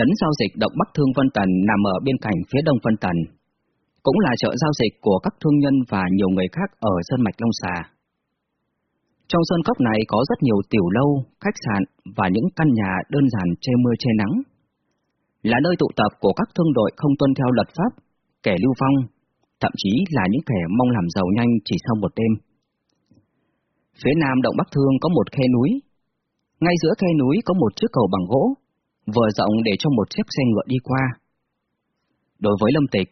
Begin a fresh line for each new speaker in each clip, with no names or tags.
Trấn giao dịch Động Bắc Thương Vân Tần nằm ở bên cạnh phía đông Vân Tần, cũng là chợ giao dịch của các thương nhân và nhiều người khác ở Sơn Mạch Long Xà. Trong sơn cốc này có rất nhiều tiểu lâu, khách sạn và những căn nhà đơn giản che mưa che nắng. Là nơi tụ tập của các thương đội không tuân theo luật pháp, kẻ lưu vong, thậm chí là những kẻ mong làm giàu nhanh chỉ sau một đêm. Phía nam động Bắc Thương có một khe núi. Ngay giữa khe núi có một chiếc cầu bằng gỗ, vừa rộng để cho một chiếc xe ngựa đi qua. Đối với Lâm Tịch,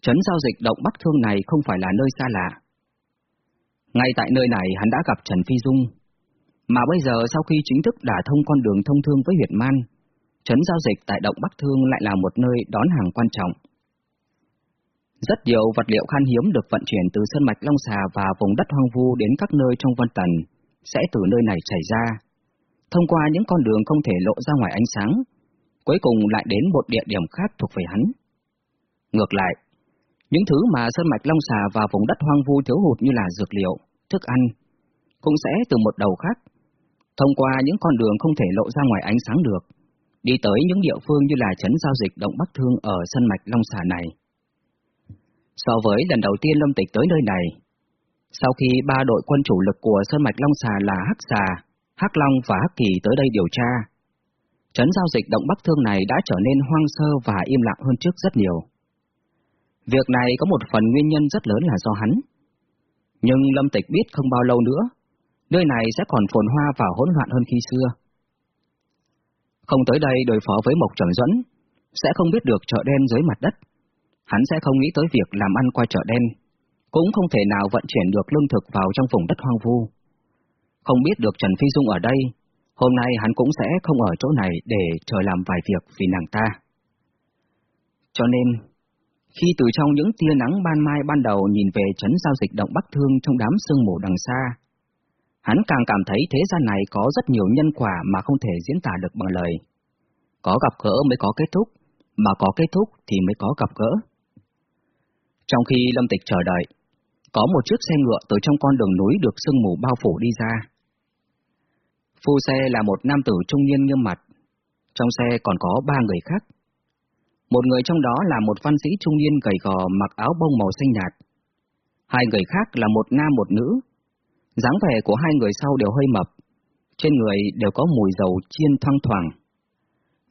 trấn giao dịch động Bắc Thương này không phải là nơi xa lạ. Ngay tại nơi này hắn đã gặp Trần Phi Dung, mà bây giờ sau khi chính thức đả thông con đường thông thương với Việt Man, trấn giao dịch tại động Bắc Thương lại là một nơi đón hàng quan trọng. Rất nhiều vật liệu khan hiếm được vận chuyển từ Sơn Mạch Long Xà và vùng đất hoang vu đến các nơi trong Vân Tần, sẽ từ nơi này chảy ra, thông qua những con đường không thể lộ ra ngoài ánh sáng, cuối cùng lại đến một địa điểm khác thuộc về hắn. Ngược lại, những thứ mà Sơn Mạch Long Xà và vùng đất hoang vu thiếu hụt như là dược liệu, thức ăn, cũng sẽ từ một đầu khác, thông qua những con đường không thể lộ ra ngoài ánh sáng được, đi tới những địa phương như là trấn giao dịch Động Bắc Thương ở Sơn Mạch Long Xà này. So với lần đầu tiên Lâm Tịch tới nơi này, sau khi ba đội quân chủ lực của Sơn Mạch Long Xà là Hắc Xà, Hắc Long và Hắc Kỳ tới đây điều tra, trấn giao dịch Động Bắc Thương này đã trở nên hoang sơ và im lặng hơn trước rất nhiều. Việc này có một phần nguyên nhân rất lớn là do hắn. Nhưng Lâm Tịch biết không bao lâu nữa, nơi này sẽ còn phồn hoa và hỗn loạn hơn khi xưa. Không tới đây đối phó với Mộc Trần Duẫn, sẽ không biết được chợ đen dưới mặt đất. Hắn sẽ không nghĩ tới việc làm ăn qua chợ đen, cũng không thể nào vận chuyển được lương thực vào trong vùng đất hoang vu. Không biết được Trần Phi Dung ở đây, hôm nay hắn cũng sẽ không ở chỗ này để chờ làm vài việc vì nàng ta. Cho nên, khi từ trong những tia nắng ban mai ban đầu nhìn về trấn giao dịch động Bắc Thương trong đám sương mù đằng xa, hắn càng cảm thấy thế gian này có rất nhiều nhân quả mà không thể diễn tả được bằng lời. Có gặp gỡ mới có kết thúc, mà có kết thúc thì mới có gặp gỡ. Trong khi Lâm Tịch chờ đợi, có một chiếc xe ngựa từ trong con đường núi được sương mù bao phủ đi ra. Phu xe là một nam tử trung niên nghiêm mặt, trong xe còn có ba người khác. Một người trong đó là một văn sĩ trung niên gầy gò mặc áo bông màu xanh nhạt. Hai người khác là một nam một nữ. dáng vẻ của hai người sau đều hơi mập, trên người đều có mùi dầu chiên thoang thoảng.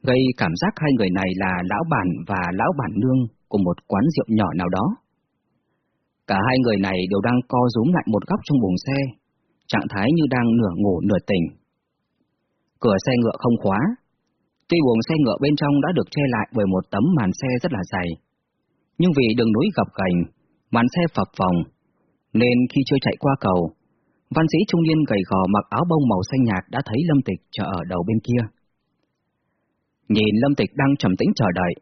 Gây cảm giác hai người này là lão bản và lão bản nương của một quán rượu nhỏ nào đó. Cả hai người này đều đang co rúm lại một góc trong buồng xe, trạng thái như đang nửa ngủ nửa tỉnh. Cửa xe ngựa không khóa, Tuy buồng xe ngựa bên trong đã được che lại bởi một tấm màn xe rất là dày, nhưng vì đường núi gập ghềnh, màn xe phập phồng, nên khi chưa chạy qua cầu, văn sĩ trung niên gầy gò mặc áo bông màu xanh nhạt đã thấy Lâm Tịch chờ ở đầu bên kia. Nhìn Lâm Tịch đang trầm tĩnh chờ đợi,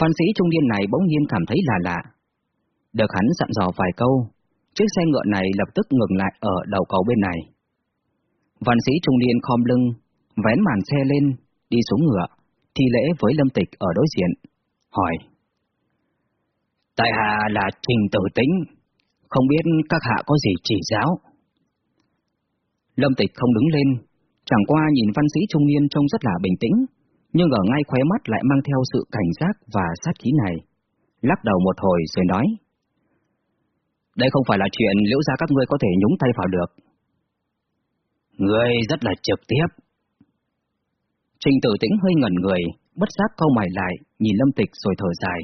văn sĩ trung niên này bỗng nhiên cảm thấy là lạ. Được hắn dặn dò vài câu, chiếc xe ngựa này lập tức ngừng lại ở đầu cầu bên này. Văn sĩ trung niên khom lưng, vén màn xe lên, đi xuống ngựa, thi lễ với Lâm Tịch ở đối diện, hỏi. Tại hạ là Trình Tử Tĩnh, không biết các hạ có gì chỉ giáo. Lâm Tịch không đứng lên, chẳng qua nhìn văn sĩ trung niên trông rất là bình tĩnh, nhưng ở ngay khóe mắt lại mang theo sự cảnh giác và sát khí này. Lắc đầu một hồi rồi nói. Đây không phải là chuyện liễu ra các ngươi có thể nhúng tay vào được. Ngươi rất là trực tiếp, Trình tử tĩnh hơi ngẩn người, bất giác câu mày lại, nhìn Lâm Tịch rồi thở dài.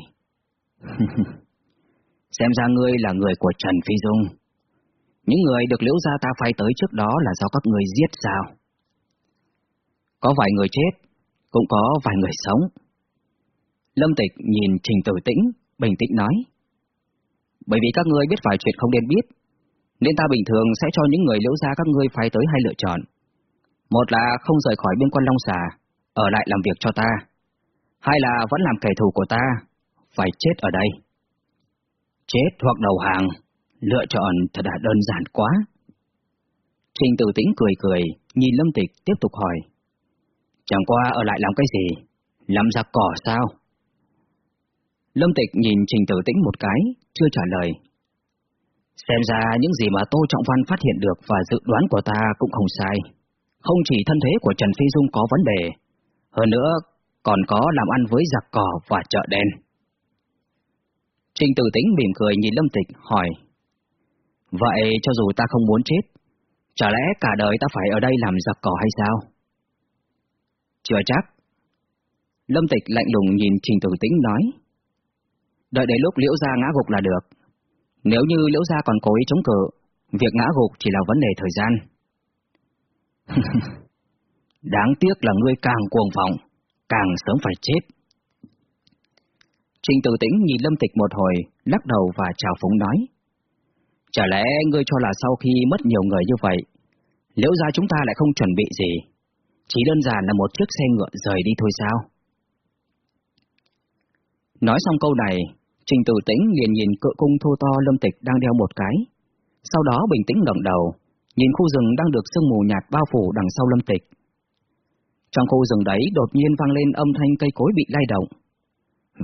Xem ra ngươi là người của Trần Phi Dung. Những người được liễu gia ta phai tới trước đó là do các người giết sao? Có vài người chết, cũng có vài người sống. Lâm Tịch nhìn Trình Tử Tĩnh, bình tĩnh nói. Bởi vì các ngươi biết vài chuyện không nên biết, nên ta bình thường sẽ cho những người liễu gia các ngươi phái tới hai lựa chọn. Một là không rời khỏi biên quan Long Xà, ở lại làm việc cho ta, hay là vẫn làm kẻ thù của ta, phải chết ở đây. Chết hoặc đầu hàng, lựa chọn thật là đơn giản quá. Trình tử tĩnh cười cười, nhìn Lâm Tịch tiếp tục hỏi. Chẳng qua ở lại làm cái gì? Làm giặc cỏ sao? Lâm Tịch nhìn Trình Tử Tĩnh một cái, chưa trả lời. Xem ra những gì mà Tô Trọng Văn phát hiện được và dự đoán của ta cũng không sai. Không chỉ thân thế của Trần Phi Dung có vấn đề, hơn nữa, còn có làm ăn với giặc cỏ và chợ đen. Trình Tử Tĩnh mỉm cười nhìn Lâm Tịch hỏi, Vậy cho dù ta không muốn chết, chả lẽ cả đời ta phải ở đây làm giặc cỏ hay sao? Chưa chắc. Lâm Tịch lạnh lùng nhìn Trình Tử Tĩnh nói, Đợi đến lúc liễu gia ngã gục là được. Nếu như liễu gia còn cố ý chống cự, việc ngã gục chỉ là vấn đề thời gian. Đáng tiếc là ngươi càng cuồng vọng, càng sớm phải chết. Trình Tử Tĩnh nhìn Lâm Tịch một hồi, lắc đầu và chào phúng nói. Chả lẽ ngươi cho là sau khi mất nhiều người như vậy, liễu gia chúng ta lại không chuẩn bị gì, chỉ đơn giản là một chiếc xe ngựa rời đi thôi sao? Nói xong câu này, Trình Tử Tĩnh liền nhìn cự cung thô to Lâm Tịch đang đeo một cái, sau đó bình tĩnh ngẩng đầu, nhìn khu rừng đang được sương mù nhạt bao phủ đằng sau Lâm Tịch. Trong khu rừng đấy đột nhiên vang lên âm thanh cây cối bị lay động.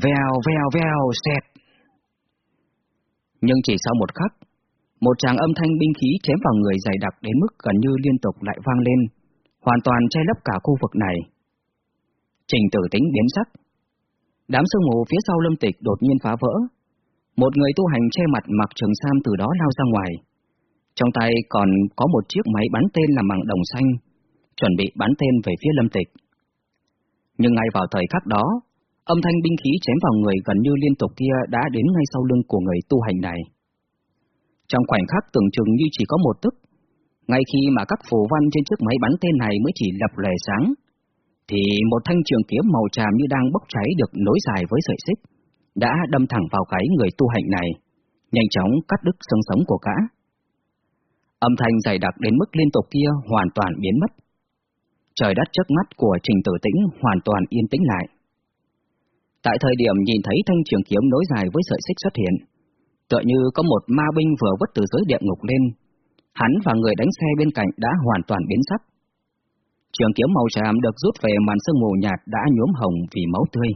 Vèo, vèo, vèo, xẹt. Nhưng chỉ sau một khắc, một tràng âm thanh binh khí chém vào người dày đặc đến mức gần như liên tục lại vang lên, hoàn toàn che lấp cả khu vực này. Trình tử tính biến sắc. Đám sương mù phía sau lâm tịch đột nhiên phá vỡ. Một người tu hành che mặt mặc trường sam từ đó lao ra ngoài. Trong tay còn có một chiếc máy bắn tên làm bằng đồng xanh, chuẩn bị bắn tên về phía lâm tịch. Nhưng ngay vào thời khắc đó, âm thanh binh khí chém vào người gần như liên tục kia đã đến ngay sau lưng của người tu hành này. Trong khoảnh khắc tưởng chừng như chỉ có một tức, ngay khi mà các phù văn trên chiếc máy bắn tên này mới chỉ lập lè sáng, thì một thanh trường kiếm màu tràm như đang bốc cháy được nối dài với sợi xích, đã đâm thẳng vào cái người tu hành này, nhanh chóng cắt đứt xương sống của gã. Âm thanh dày đặc đến mức liên tục kia hoàn toàn biến mất. Trời đất trước mắt của Trình Tử Tĩnh hoàn toàn yên tĩnh lại. Tại thời điểm nhìn thấy thanh trường kiếm nối dài với sợi xích xuất hiện, tựa như có một ma binh vừa vứt từ dưới địa ngục lên, hắn và người đánh xe bên cạnh đã hoàn toàn biến sắc. Trường kiếm màu tràm được rút về màn sương mù nhạt đã nhuốm hồng vì máu tươi.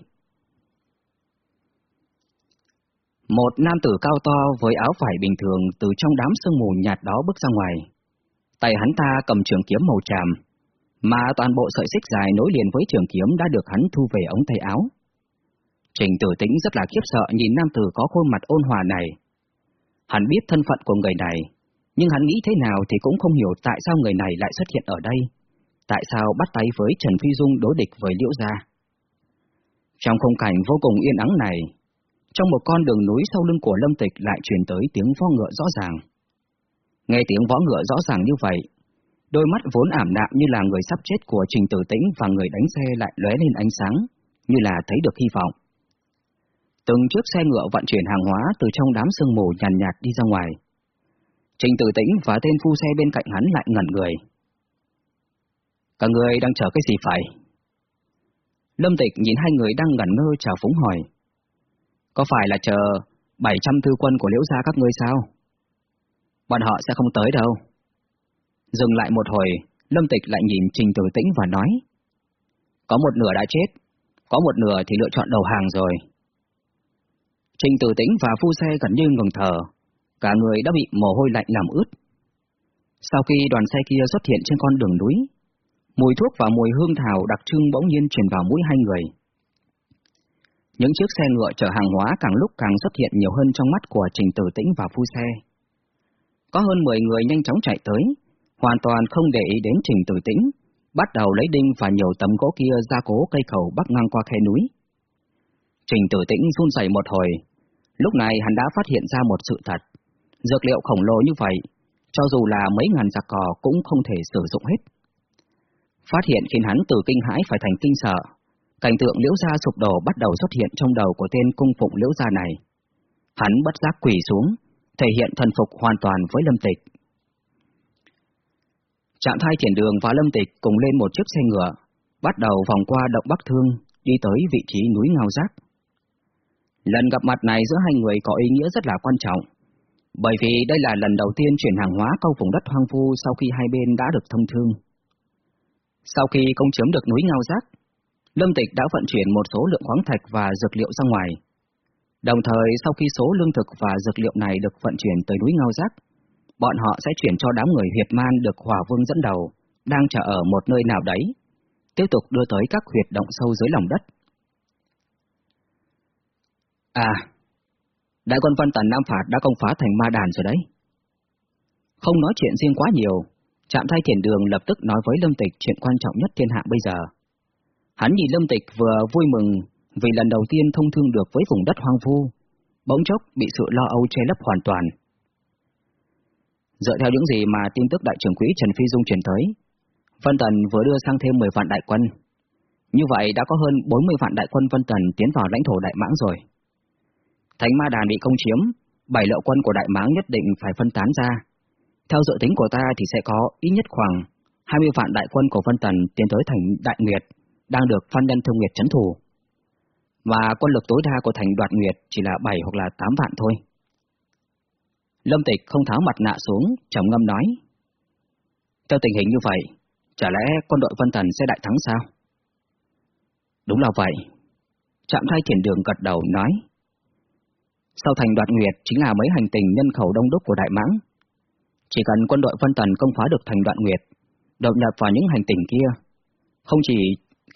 Một nam tử cao to với áo vải bình thường từ trong đám sương mù nhạt đó bước ra ngoài. Tay hắn ta cầm trường kiếm màu tràm, mà toàn bộ sợi xích dài nối liền với trường kiếm đã được hắn thu về ống tay áo. Trình tử tĩnh rất là khiếp sợ nhìn nam tử có khuôn mặt ôn hòa này. Hắn biết thân phận của người này, nhưng hắn nghĩ thế nào thì cũng không hiểu tại sao người này lại xuất hiện ở đây. Tại sao bắt tay với Trần Phi Dung đối địch với Liễu Gia? Trong khung cảnh vô cùng yên ắng này, trong một con đường núi sau lưng của Lâm Tịch lại truyền tới tiếng vó ngựa rõ ràng. Nghe tiếng võ ngựa rõ ràng như vậy, đôi mắt vốn ảm đạm như là người sắp chết của Trình Tử Tĩnh và người đánh xe lại lóe lên ánh sáng, như là thấy được hy vọng. Từng chiếc xe ngựa vận chuyển hàng hóa từ trong đám sương mù nhàn nhạt, nhạt đi ra ngoài. Trình Tử Tĩnh và tên phu xe bên cạnh hắn lại ngẩn người. Cả người đang chờ cái gì phải? Lâm Tịch nhìn hai người đang ngẩn ngơ chào phúng hỏi. Có phải là chờ 700 thư quân của liễu gia các ngươi sao? Bọn họ sẽ không tới đâu. Dừng lại một hồi, Lâm Tịch lại nhìn Trình Tử Tĩnh và nói. Có một nửa đã chết, có một nửa thì lựa chọn đầu hàng rồi. Trình Tử Tĩnh và phu xe gần như ngừng thở, cả người đã bị mồ hôi lạnh làm ướt. Sau khi đoàn xe kia xuất hiện trên con đường núi, mùi thuốc và mùi hương thảo đặc trưng bỗng nhiên truyền vào mũi hai người. Những chiếc xe ngựa chở hàng hóa càng lúc càng xuất hiện nhiều hơn trong mắt của Trình Tử Tĩnh và phu xe. Có hơn 10 người nhanh chóng chạy tới, hoàn toàn không để ý đến Trình Tử Tĩnh, bắt đầu lấy đinh và nhiều tấm gỗ kia ra cố cây cầu bắc ngang qua khe núi. Trình Tử Tĩnh run rẩy một hồi, lúc này hắn đã phát hiện ra một sự thật. Dược liệu khổng lồ như vậy, cho dù là mấy ngàn giặc cò cũng không thể sử dụng hết. Phát hiện khiến hắn từ kinh hãi phải thành kinh sợ. Cảnh tượng liễu gia sụp đổ bắt đầu xuất hiện trong đầu của tên cung phụng liễu gia này. Hắn bất giác quỳ xuống, thể hiện thần phục hoàn toàn với lâm tịch. Trạm thai triển đường và lâm tịch cùng lên một chiếc xe ngựa, bắt đầu vòng qua động Bắc Thương, đi tới vị trí núi Ngao Giác. Lần gặp mặt này giữa hai người có ý nghĩa rất là quan trọng, bởi vì đây là lần đầu tiên chuyển hàng hóa câu vùng đất hoang vu sau khi hai bên đã được thông thương. Sau khi công chiếm được núi Ngao Giác, Lâm Tịch đã vận chuyển một số lượng khoáng thạch và dược liệu ra ngoài. Đồng thời sau khi số lương thực và dược liệu này được vận chuyển tới núi Ngao Giác, bọn họ sẽ chuyển cho đám người huyệt man được Hòa Vương dẫn đầu, đang chờ ở một nơi nào đấy, tiếp tục đưa tới các huyệt động sâu dưới lòng đất, À, đại quân văn Tần Nam Phạt đã công phá thành ma đàn rồi đấy. Không nói chuyện riêng quá nhiều, chạm thay thiền đường lập tức nói với Lâm Tịch chuyện quan trọng nhất thiên hạ bây giờ. Hắn nhìn Lâm Tịch vừa vui mừng vì lần đầu tiên thông thương được với vùng đất hoang vu, bỗng chốc bị sự lo âu che lấp hoàn toàn. Dựa theo những gì mà tin tức đại trưởng quỹ Trần Phi Dung truyền tới, Vân Tần vừa đưa sang thêm 10 vạn đại quân. Như vậy đã có hơn 40 vạn đại quân Vân Tần tiến vào lãnh thổ Đại Mãng rồi. Thánh Ma Đàn bị công chiếm, bảy lộ quân của Đại Mãng nhất định phải phân tán ra. Theo dự tính của ta thì sẽ có ít nhất khoảng 20 vạn đại quân của Vân Tần tiến tới thành Đại Nguyệt, đang được Phan Nhân Thương Nguyệt chấn thủ. Và quân lực tối đa của thành Đoạt Nguyệt chỉ là 7 hoặc là 8 vạn thôi. Lâm Tịch không tháo mặt nạ xuống, trầm ngâm nói. Theo tình hình như vậy, chả lẽ quân đội Vân thần sẽ đại thắng sao? Đúng là vậy. Trạm thay thiền đường gật đầu nói. Sau thành đoạt nguyệt chính là mấy hành tình nhân khẩu đông đúc của Đại Mãng. Chỉ cần quân đội Vân thần công phá được thành đoạn nguyệt, đột nhập vào những hành tình kia, không chỉ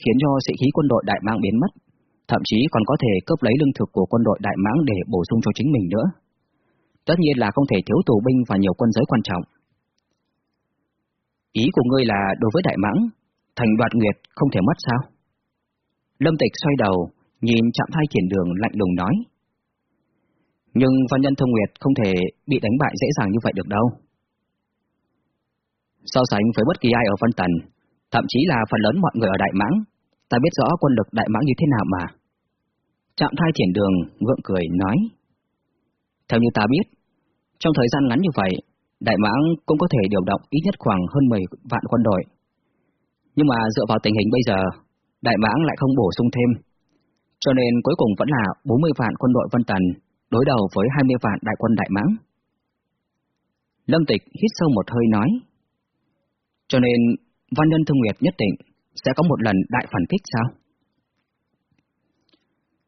khiến cho sĩ khí quân đội Đại Mãng biến mất, thậm chí còn có thể cướp lấy lương thực của quân đội Đại Mãng để bổ sung cho chính mình nữa. Tất nhiên là không thể thiếu tù binh và nhiều quân giới quan trọng. Ý của ngươi là đối với Đại Mãng, thành đoạt nguyệt không thể mất sao? Lâm Tịch xoay đầu, nhìn chạm thai triển đường lạnh lùng nói. Nhưng Văn Nhân Thông Nguyệt không thể bị đánh bại dễ dàng như vậy được đâu. So sánh với bất kỳ ai ở Vân Tần, thậm chí là phần lớn mọi người ở Đại Mãng, ta biết rõ quân lực Đại Mãng như thế nào mà. Trạm thai triển đường ngượng cười nói. Theo như ta biết, trong thời gian ngắn như vậy, Đại Mãng cũng có thể điều động ít nhất khoảng hơn 10 vạn quân đội. Nhưng mà dựa vào tình hình bây giờ, Đại Mãng lại không bổ sung thêm. Cho nên cuối cùng vẫn là 40 vạn quân đội Vân Tần đối đầu với 20 vạn đại quân Đại Mãng. Lâm Tịch hít sâu một hơi nói. Cho nên Văn Nhân Thương Nguyệt nhất định sẽ có một lần đại phản kích sao?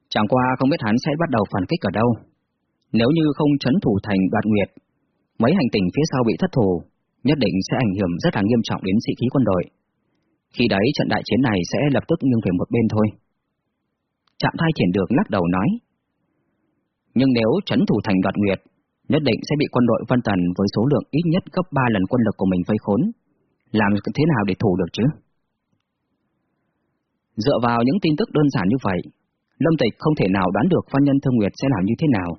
Chẳng qua không biết hắn sẽ bắt đầu phản kích ở đâu. Nếu như không chấn thủ thành đoạt nguyệt, mấy hành tinh phía sau bị thất thủ, nhất định sẽ ảnh hưởng rất là nghiêm trọng đến sĩ khí quân đội. Khi đấy trận đại chiến này sẽ lập tức nghiêng về một bên thôi. Trạm thai triển được lắc đầu nói. Nhưng nếu chấn thủ thành đoạt nguyệt, nhất định sẽ bị quân đội Vân Tần với số lượng ít nhất gấp 3 lần quân lực của mình vây khốn. Làm thế nào để thủ được chứ? Dựa vào những tin tức đơn giản như vậy, Lâm Tịch không thể nào đoán được Văn Nhân Thương Nguyệt sẽ làm như thế nào,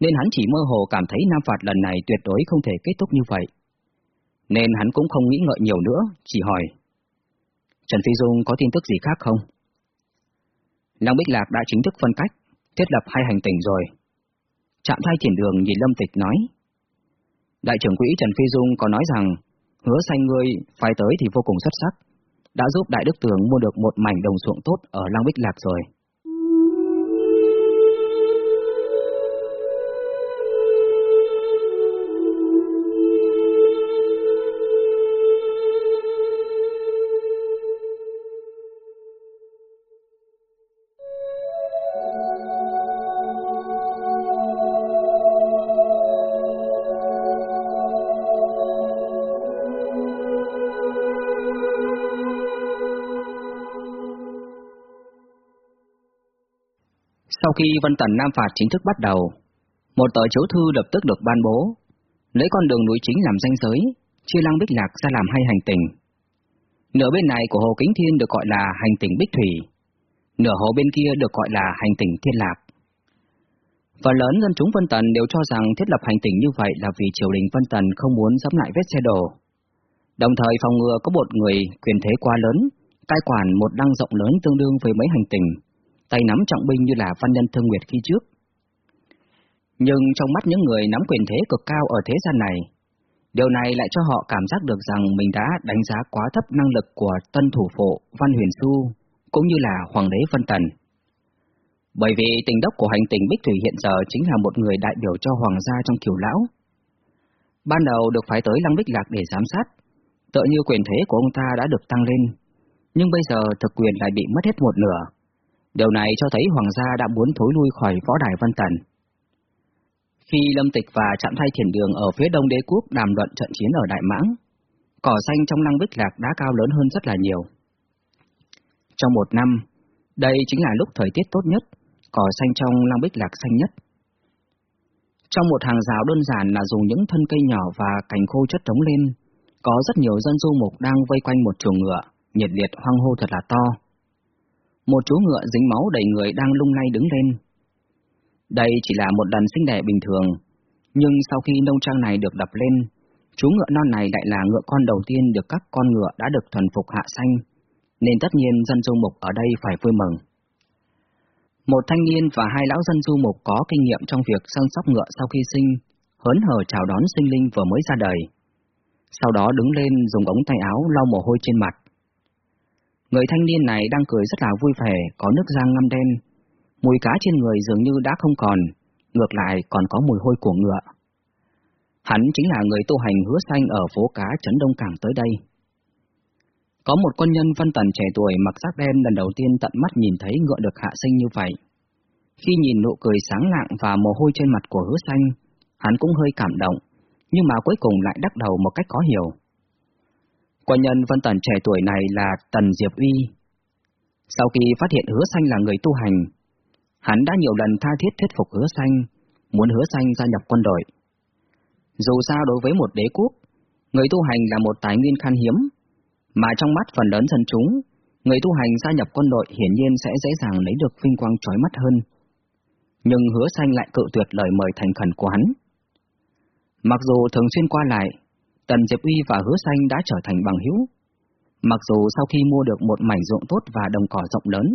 nên hắn chỉ mơ hồ cảm thấy Nam Phạt lần này tuyệt đối không thể kết thúc như vậy. Nên hắn cũng không nghĩ ngợi nhiều nữa, chỉ hỏi. Trần Phi Dung có tin tức gì khác không? Long Bích Lạc đã chính thức phân cách, thiết lập hai hành tỉnh rồi. Trạm thay thiền đường nhìn Lâm Tịch nói. Đại trưởng quỹ Trần Phi Dung có nói rằng, hứa xanh ngươi phải tới thì vô cùng xuất sắc, đã giúp Đại Đức Tường mua được một mảnh đồng ruộng tốt ở Long Bích Lạc rồi. Khi Vân Tần Nam Phạt chính thức bắt đầu, một tờ chiếu thư lập tức được ban bố, lấy con đường núi chính làm danh giới, chia Lăng Bích Lạc ra làm hai hành tinh. Nửa bên này của Hồ Kính Thiên được gọi là hành tinh Bích Thủy, nửa hồ bên kia được gọi là hành tinh Thiên Lạc. Phần lớn dân chúng Vân Tần đều cho rằng thiết lập hành tinh như vậy là vì triều đình Vân Tần không muốn dẫm lại vết xe đổ. Đồng thời phòng ngừa có một người quyền thế quá lớn, cai quản một đăng rộng lớn tương đương với mấy hành tinh, tay nắm trọng binh như là văn nhân thương nguyệt khi trước. Nhưng trong mắt những người nắm quyền thế cực cao ở thế gian này, điều này lại cho họ cảm giác được rằng mình đã đánh giá quá thấp năng lực của tân thủ phụ Văn Huyền Xu, cũng như là Hoàng đế Vân Tần. Bởi vì tình đốc của hành tinh Bích Thủy hiện giờ chính là một người đại biểu cho Hoàng gia trong kiều lão. Ban đầu được phái tới Lăng Bích Lạc để giám sát, tựa như quyền thế của ông ta đã được tăng lên, nhưng bây giờ thực quyền lại bị mất hết một nửa Điều này cho thấy Hoàng gia đã muốn thối lui khỏi võ đài Văn Tần. Khi Lâm Tịch và Trạm Thay Thiền Đường ở phía đông đế quốc đàm luận trận chiến ở Đại Mãng, cỏ xanh trong năng bích lạc đã cao lớn hơn rất là nhiều. Trong một năm, đây chính là lúc thời tiết tốt nhất, cỏ xanh trong lang bích lạc xanh nhất. Trong một hàng rào đơn giản là dùng những thân cây nhỏ và cành khô chất trống lên, có rất nhiều dân du mục đang vây quanh một chuồng ngựa, nhiệt liệt hoang hô thật là to. Một chú ngựa dính máu đầy người đang lung lay đứng lên. Đây chỉ là một lần sinh đẻ bình thường, nhưng sau khi nông trang này được đập lên, chú ngựa non này lại là ngựa con đầu tiên được các con ngựa đã được thuần phục hạ xanh, nên tất nhiên dân du mục ở đây phải vui mừng. Một thanh niên và hai lão dân du mục có kinh nghiệm trong việc săn sóc ngựa sau khi sinh, hớn hở chào đón sinh linh vừa mới ra đời. Sau đó đứng lên dùng ống tay áo lau mồ hôi trên mặt. Người thanh niên này đang cười rất là vui vẻ, có nước răng ngăm đen. Mùi cá trên người dường như đã không còn, ngược lại còn có mùi hôi của ngựa. Hắn chính là người tu hành hứa xanh ở phố cá Trấn Đông Cảng tới đây. Có một quân nhân văn tần trẻ tuổi mặc sắc đen lần đầu tiên tận mắt nhìn thấy ngựa được hạ sinh như vậy. Khi nhìn nụ cười sáng lạng và mồ hôi trên mặt của hứa xanh, hắn cũng hơi cảm động, nhưng mà cuối cùng lại đắc đầu một cách khó hiểu. Quan nhân văn tần trẻ tuổi này là Tần Diệp Uy. Sau khi phát hiện hứa xanh là người tu hành, hắn đã nhiều lần tha thiết thuyết phục hứa xanh, muốn hứa xanh gia nhập quân đội. Dù sao đối với một đế quốc, người tu hành là một tài nguyên khan hiếm, mà trong mắt phần lớn dân chúng, người tu hành gia nhập quân đội hiển nhiên sẽ dễ dàng lấy được vinh quang trói mắt hơn. Nhưng hứa xanh lại cự tuyệt lời mời thành khẩn của hắn. Mặc dù thường xuyên qua lại, Tần Diệp Uy và hứa xanh đã trở thành bằng hữu. Mặc dù sau khi mua được một mảnh ruộng tốt và đồng cỏ rộng lớn,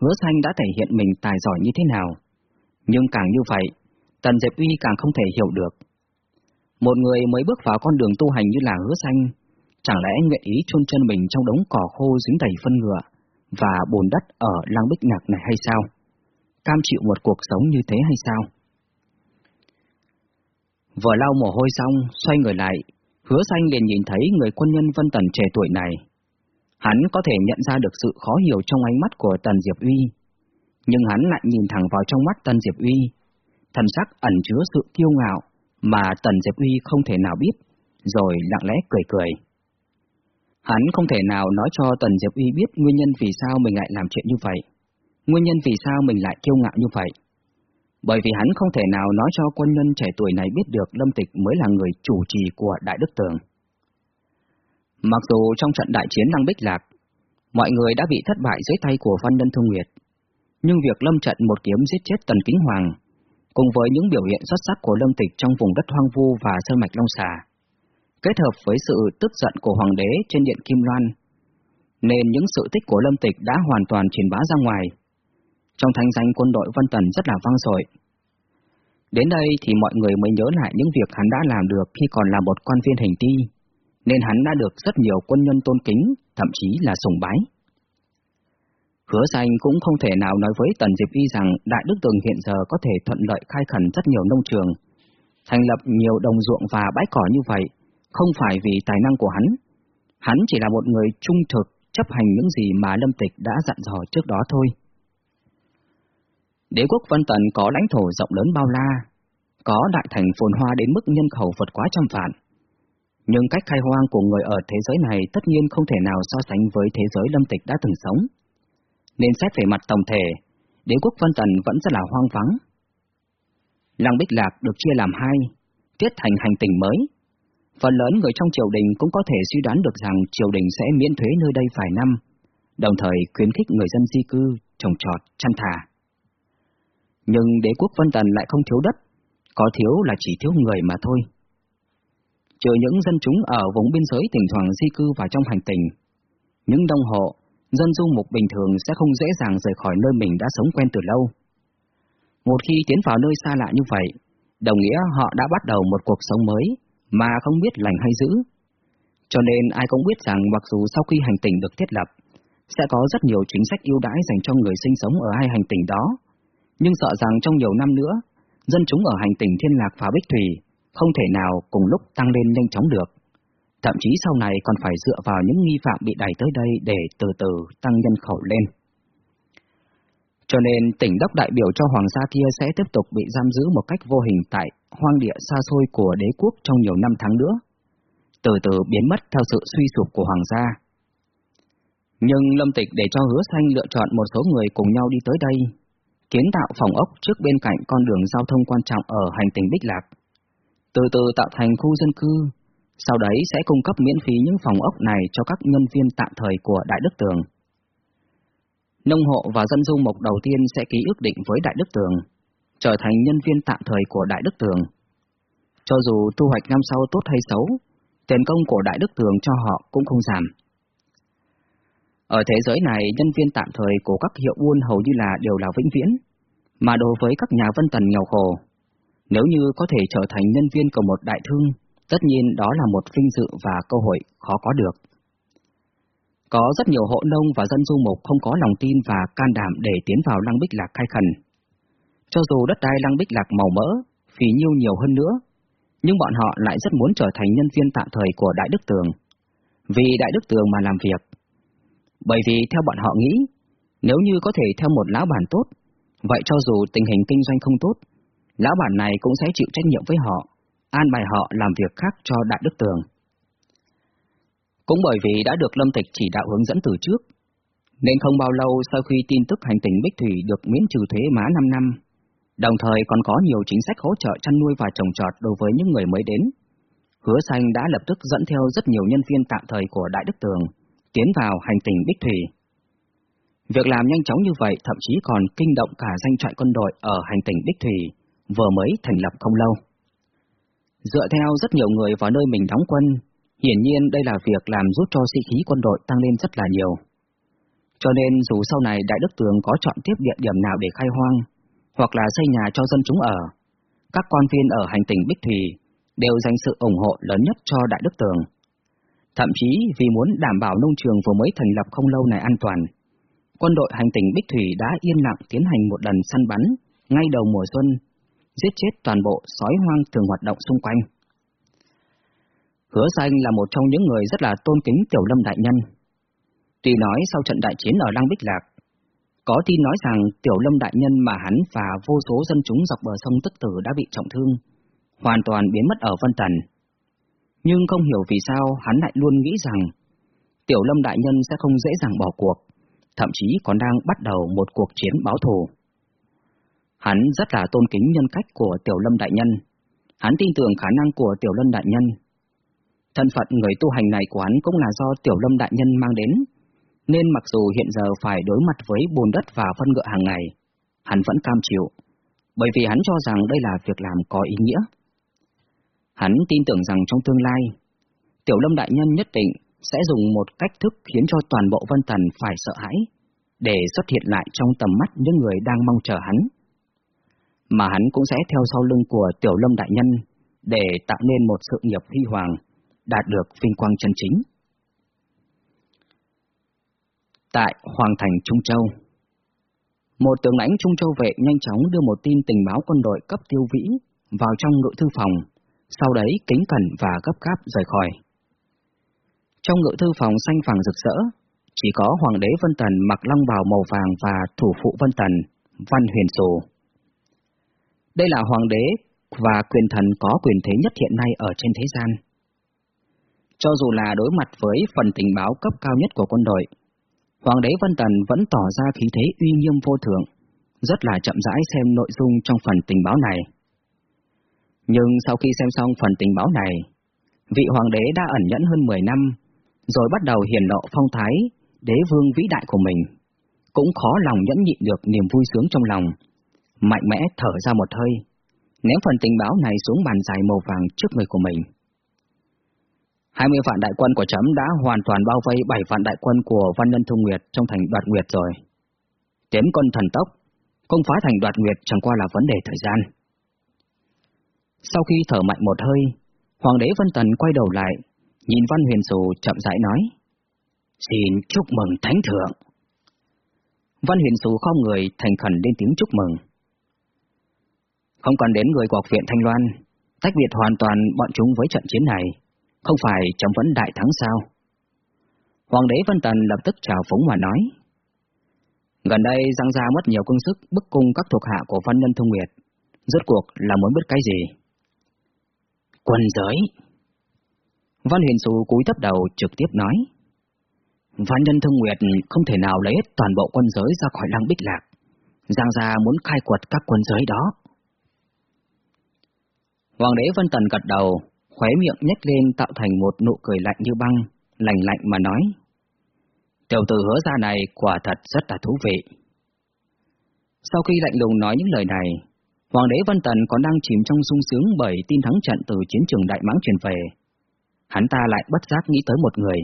hứa xanh đã thể hiện mình tài giỏi như thế nào. Nhưng càng như vậy, Tần Diệp Uy càng không thể hiểu được. Một người mới bước vào con đường tu hành như là hứa xanh, chẳng lẽ nguyện ý chôn chân mình trong đống cỏ khô dính đầy phân ngựa và bùn đất ở lăng bích nhạc này hay sao? Cam chịu một cuộc sống như thế hay sao? Vừa lau mồ hôi xong, xoay người lại, hứa xanh liền nhìn thấy người quân nhân Vân Tần trẻ tuổi này. Hắn có thể nhận ra được sự khó hiểu trong ánh mắt của Tần Diệp Uy, nhưng hắn lại nhìn thẳng vào trong mắt Tần Diệp Uy, thần sắc ẩn chứa sự kiêu ngạo mà Tần Diệp Uy không thể nào biết, rồi lặng lẽ cười cười. Hắn không thể nào nói cho Tần Diệp Uy biết nguyên nhân vì sao mình lại làm chuyện như vậy, nguyên nhân vì sao mình lại kiêu ngạo như vậy. Bởi vì hắn không thể nào nói cho quân nhân trẻ tuổi này biết được Lâm Tịch mới là người chủ trì của Đại Đức Tường. Mặc dù trong trận đại chiến Lăng Bích Lạc, mọi người đã bị thất bại dưới tay của Văn Nhân Thương Nguyệt, nhưng việc lâm trận một kiếm giết chết Tần Kính Hoàng, cùng với những biểu hiện xuất sắc của Lâm Tịch trong vùng đất hoang vu và sơn mạch Long Xà, kết hợp với sự tức giận của Hoàng đế trên điện Kim Loan, nên những sự tích của Lâm Tịch đã hoàn toàn truyền bá ra ngoài. Trong thanh danh quân đội Vân Tần rất là vang dội. Đến đây thì mọi người mới nhớ lại những việc hắn đã làm được khi còn là một quan viên hình ti, nên hắn đã được rất nhiều quân nhân tôn kính, thậm chí là sùng bái. Hứa danh cũng không thể nào nói với Tần Diệp Y rằng Đại Đức Tường hiện giờ có thể thuận lợi khai khẩn rất nhiều nông trường, thành lập nhiều đồng ruộng và bãi cỏ như vậy, không phải vì tài năng của hắn. Hắn chỉ là một người trung thực, chấp hành những gì mà Lâm Tịch đã dặn dò trước đó thôi. Đế quốc Vân Tần có lãnh thổ rộng lớn bao la, có đại thành phồn hoa đến mức nhân khẩu vượt quá trăm vạn. Nhưng cách khai hoang của người ở thế giới này tất nhiên không thể nào so sánh với thế giới lâm tịch đã từng sống. Nên xét về mặt tổng thể, đế quốc Vân Tần vẫn rất là hoang vắng. Lăng Bích Lạc được chia làm hai, tiết thành hành tỉnh mới, Phần lớn người trong triều đình cũng có thể suy đoán được rằng triều đình sẽ miễn thuế nơi đây vài năm, đồng thời khuyến khích người dân di cư, trồng trọt, chăn thả. Nhưng đế quốc Vân Tần lại không thiếu đất, có thiếu là chỉ thiếu người mà thôi. Trừ những dân chúng ở vùng biên giới thỉnh thoảng di cư vào trong hành tình, những đông hộ, dân du mục bình thường sẽ không dễ dàng rời khỏi nơi mình đã sống quen từ lâu. Một khi tiến vào nơi xa lạ như vậy, đồng nghĩa họ đã bắt đầu một cuộc sống mới, mà không biết lành hay dữ. Cho nên ai cũng biết rằng mặc dù sau khi hành tinh được thiết lập, sẽ có rất nhiều chính sách ưu đãi dành cho người sinh sống ở hai hành tinh đó, nhưng sợ rằng trong nhiều năm nữa, dân chúng ở hành tinh Thiên Lạc và Bích Thủy không thể nào cùng lúc tăng lên nhanh chóng được. Thậm chí sau này còn phải dựa vào những nghi phạm bị đẩy tới đây để từ từ tăng nhân khẩu lên. Cho nên tỉnh đốc đại biểu cho hoàng gia kia sẽ tiếp tục bị giam giữ một cách vô hình tại hoang địa xa xôi của đế quốc trong nhiều năm tháng nữa, từ từ biến mất theo sự suy sụp của hoàng gia. Nhưng Lâm Tịch để cho hứa xanh lựa chọn một số người cùng nhau đi tới đây, kiến tạo phòng ốc trước bên cạnh con đường giao thông quan trọng ở hành tinh Bích Lạc. Từ từ tạo thành khu dân cư, sau đấy sẽ cung cấp miễn phí những phòng ốc này cho các nhân viên tạm thời của Đại Đức Tường. Nông hộ và dân du mục đầu tiên sẽ ký ước định với Đại Đức Tường, trở thành nhân viên tạm thời của Đại Đức Tường. Cho dù thu hoạch năm sau tốt hay xấu, tiền công của Đại Đức Tường cho họ cũng không giảm. Ở thế giới này, nhân viên tạm thời của các hiệu buôn hầu như là đều là vĩnh viễn, mà đối với các nhà vân tần nghèo khổ, nếu như có thể trở thành nhân viên của một đại thương, tất nhiên đó là một vinh dự và cơ hội khó có được. Có rất nhiều hộ nông và dân du mục không có lòng tin và can đảm để tiến vào lăng bích lạc khai khẩn. Cho dù đất đai lăng bích lạc màu mỡ, phí nhiêu nhiều hơn nữa, nhưng bọn họ lại rất muốn trở thành nhân viên tạm thời của Đại Đức Tường. Vì Đại Đức Tường mà làm việc. Bởi vì theo bọn họ nghĩ, nếu như có thể theo một lão bản tốt, vậy cho dù tình hình kinh doanh không tốt, lão bản này cũng sẽ chịu trách nhiệm với họ, an bài họ làm việc khác cho Đại Đức Tường. Cũng bởi vì đã được Lâm Tịch chỉ đạo hướng dẫn từ trước, nên không bao lâu sau khi tin tức hành tinh Bích Thủy được miễn trừ thuế má 5 năm, đồng thời còn có nhiều chính sách hỗ trợ chăn nuôi và trồng trọt đối với những người mới đến. Hứa Xanh đã lập tức dẫn theo rất nhiều nhân viên tạm thời của Đại Đức Tường tiến vào hành tinh Bích Thủy. Việc làm nhanh chóng như vậy thậm chí còn kinh động cả danh trại quân đội ở hành tinh Bích Thủy, vừa mới thành lập không lâu. Dựa theo rất nhiều người vào nơi mình đóng quân, hiển nhiên đây là việc làm giúp cho sĩ khí quân đội tăng lên rất là nhiều. Cho nên dù sau này Đại Đức Tường có chọn tiếp địa điểm nào để khai hoang, hoặc là xây nhà cho dân chúng ở, các quan viên ở hành tinh Bích Thủy đều dành sự ủng hộ lớn nhất cho Đại Đức Tường. Thậm chí vì muốn đảm bảo nông trường vừa mới thành lập không lâu này an toàn, quân đội hành tinh Bích Thủy đã yên lặng tiến hành một lần săn bắn ngay đầu mùa xuân, giết chết toàn bộ sói hoang thường hoạt động xung quanh. Hứa Xanh là một trong những người rất là tôn kính Tiểu Lâm Đại Nhân. Tuy nói sau trận đại chiến ở Lăng Bích Lạc, có tin nói rằng Tiểu Lâm Đại Nhân mà hắn và vô số dân chúng dọc bờ sông Tức Tử đã bị trọng thương, hoàn toàn biến mất ở Vân Tần. Nhưng không hiểu vì sao hắn lại luôn nghĩ rằng Tiểu Lâm Đại Nhân sẽ không dễ dàng bỏ cuộc, thậm chí còn đang bắt đầu một cuộc chiến báo thù. Hắn rất là tôn kính nhân cách của Tiểu Lâm Đại Nhân. Hắn tin tưởng khả năng của Tiểu Lâm Đại Nhân. Thân phận người tu hành này của hắn cũng là do Tiểu Lâm Đại Nhân mang đến, nên mặc dù hiện giờ phải đối mặt với bùn đất và phân ngựa hàng ngày, hắn vẫn cam chịu, bởi vì hắn cho rằng đây là việc làm có ý nghĩa. Hắn tin tưởng rằng trong tương lai, Tiểu Lâm Đại Nhân nhất định sẽ dùng một cách thức khiến cho toàn bộ Vân Tần phải sợ hãi, để xuất hiện lại trong tầm mắt những người đang mong chờ hắn. Mà hắn cũng sẽ theo sau lưng của Tiểu Lâm Đại Nhân để tạo nên một sự nghiệp huy hoàng, đạt được vinh quang chân chính. Tại Hoàng Thành Trung Châu Một tướng lãnh Trung Châu vệ nhanh chóng đưa một tin tình báo quân đội cấp tiêu vĩ vào trong ngự thư phòng, sau đấy kính cẩn và gấp gáp rời khỏi. Trong ngự thư phòng xanh vàng rực rỡ, chỉ có Hoàng đế Vân Tần mặc long bào màu vàng và thủ phụ Vân Tần, Văn Huyền Sù. Đây là Hoàng đế và quyền thần có quyền thế nhất hiện nay ở trên thế gian. Cho dù là đối mặt với phần tình báo cấp cao nhất của quân đội, Hoàng đế Vân Tần vẫn tỏ ra khí thế uy nghiêm vô thượng, rất là chậm rãi xem nội dung trong phần tình báo này. Nhưng sau khi xem xong phần tình báo này, vị hoàng đế đã ẩn nhẫn hơn 10 năm, rồi bắt đầu hiển lộ phong thái, đế vương vĩ đại của mình. Cũng khó lòng nhẫn nhịn được niềm vui sướng trong lòng, mạnh mẽ thở ra một hơi, ném phần tình báo này xuống bàn dài màu vàng trước người của mình. 20 vạn đại quân của chấm đã hoàn toàn bao vây 7 vạn đại quân của Văn Nhân Thông Nguyệt trong thành đoạt nguyệt rồi. Tiến quân thần tốc, công phá thành đoạt nguyệt chẳng qua là vấn đề thời gian. Sau khi thở mạnh một hơi, Hoàng đế Vân Tần quay đầu lại, nhìn Văn Huyền Sù chậm rãi nói. Xin chúc mừng Thánh Thượng. Văn Huyền Sù không người thành khẩn lên tiếng chúc mừng. Không cần đến người của viện Thanh Loan, tách biệt hoàn toàn bọn chúng với trận chiến này không phải chấm vẫn đại thắng sao? Hoàng đế Vân Tần lập tức chào phúng mà nói. Gần đây Giang Gia mất nhiều công sức bức cung các thuộc hạ của Văn Nhân Thông Nguyệt. Rốt cuộc là muốn biết cái gì? Quân giới. Văn Huyền Xu cúi thấp đầu trực tiếp nói. Văn Nhân Thông Nguyệt không thể nào lấy hết toàn bộ quân giới ra khỏi lăng Bích Lạc, Giang gia muốn khai quật các quân giới đó. Hoàng đế Vân Tần gật đầu, khóe miệng nhếch lên tạo thành một nụ cười lạnh như băng, lạnh lạnh mà nói. Tiểu tử hứa ra này quả thật rất là thú vị. Sau khi lạnh lùng nói những lời này, Hoàng đế Vân Tần còn đang chìm trong sung sướng bởi tin thắng trận từ chiến trường Đại Mãng truyền về. Hắn ta lại bất giác nghĩ tới một người.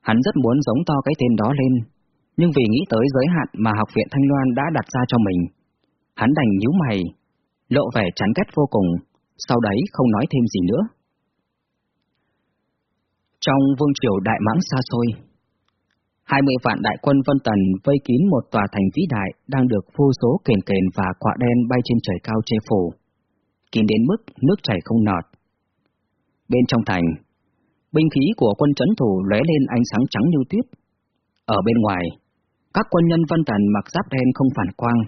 Hắn rất muốn giống to cái tên đó lên, nhưng vì nghĩ tới giới hạn mà Học viện Thanh Loan đã đặt ra cho mình, hắn đành nhíu mày, lộ vẻ chán ghét vô cùng, sau đấy không nói thêm gì nữa. Trong vương triều Đại Mãng xa xôi, 20 vạn đại quân Vân Tần vây kín một tòa thành vĩ đại đang được vô số kền kền và quạ đen bay trên trời cao che phủ, kín đến mức nước chảy không nọt. Bên trong thành, binh khí của quân trấn thủ lóe lên ánh sáng trắng như tuyết. Ở bên ngoài, các quân nhân Vân Tần mặc giáp đen không phản quang.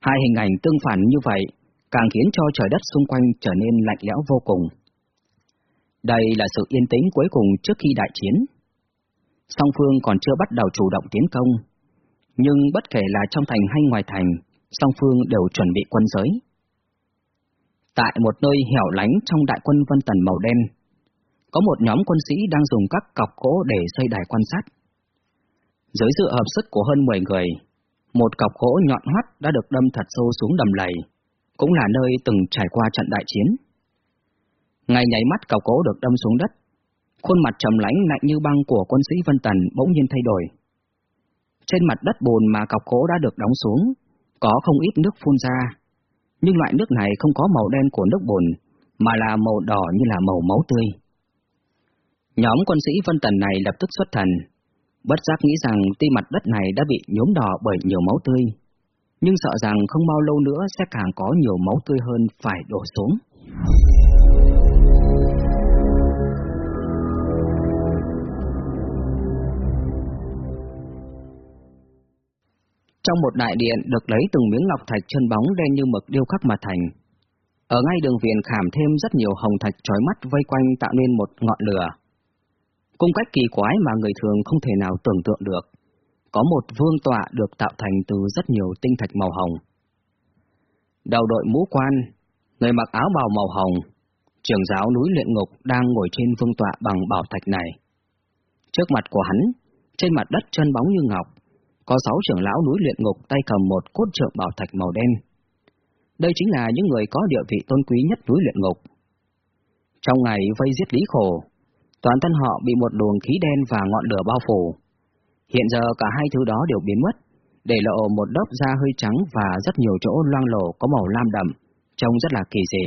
Hai hình ảnh tương phản như vậy càng khiến cho trời đất xung quanh trở nên lạnh lẽo vô cùng. Đây là sự yên tĩnh cuối cùng trước khi đại chiến. Song phương còn chưa bắt đầu chủ động tiến công, nhưng bất kể là trong thành hay ngoài thành, song phương đều chuẩn bị quân giới. Tại một nơi hẻo lánh trong đại quân Vân Tần màu đen, có một nhóm quân sĩ đang dùng các cọc gỗ để xây đài quan sát. Dưới sự hợp sức của hơn 10 người, một cọc gỗ nhọn hoắt đã được đâm thật sâu xuống đầm lầy, cũng là nơi từng trải qua trận đại chiến. Ngay nháy mắt cọc gỗ được đâm xuống đất, khuôn mặt trầm lãnh lạnh như băng của quân sĩ Vân Tần bỗng nhiên thay đổi. Trên mặt đất bùn mà cọc gỗ đã được đóng xuống, có không ít nước phun ra, nhưng loại nước này không có màu đen của nước bùn, mà là màu đỏ như là màu máu tươi. Nhóm quân sĩ Vân Tần này lập tức xuất thần, bất giác nghĩ rằng ti mặt đất này đã bị nhuốm đỏ bởi nhiều máu tươi, nhưng sợ rằng không bao lâu nữa sẽ càng có nhiều máu tươi hơn phải đổ xuống. Trong một đại điện được lấy từng miếng ngọc thạch chân bóng đen như mực điêu khắc mà thành. Ở ngay đường viền khảm thêm rất nhiều hồng thạch trói mắt vây quanh tạo nên một ngọn lửa. Cung cách kỳ quái mà người thường không thể nào tưởng tượng được. Có một vương tọa được tạo thành từ rất nhiều tinh thạch màu hồng. Đầu đội mũ quan, người mặc áo bào màu hồng, trưởng giáo núi luyện ngục đang ngồi trên vương tọa bằng bảo thạch này. Trước mặt của hắn, trên mặt đất chân bóng như ngọc, có sáu trưởng lão núi luyện ngục tay cầm một cốt trượng bảo thạch màu đen. Đây chính là những người có địa vị tôn quý nhất núi luyện ngục. Trong ngày vây giết lý khổ, toàn thân họ bị một luồng khí đen và ngọn lửa bao phủ. Hiện giờ cả hai thứ đó đều biến mất, để lộ một lớp da hơi trắng và rất nhiều chỗ loang lổ có màu lam đậm, trông rất là kỳ dị.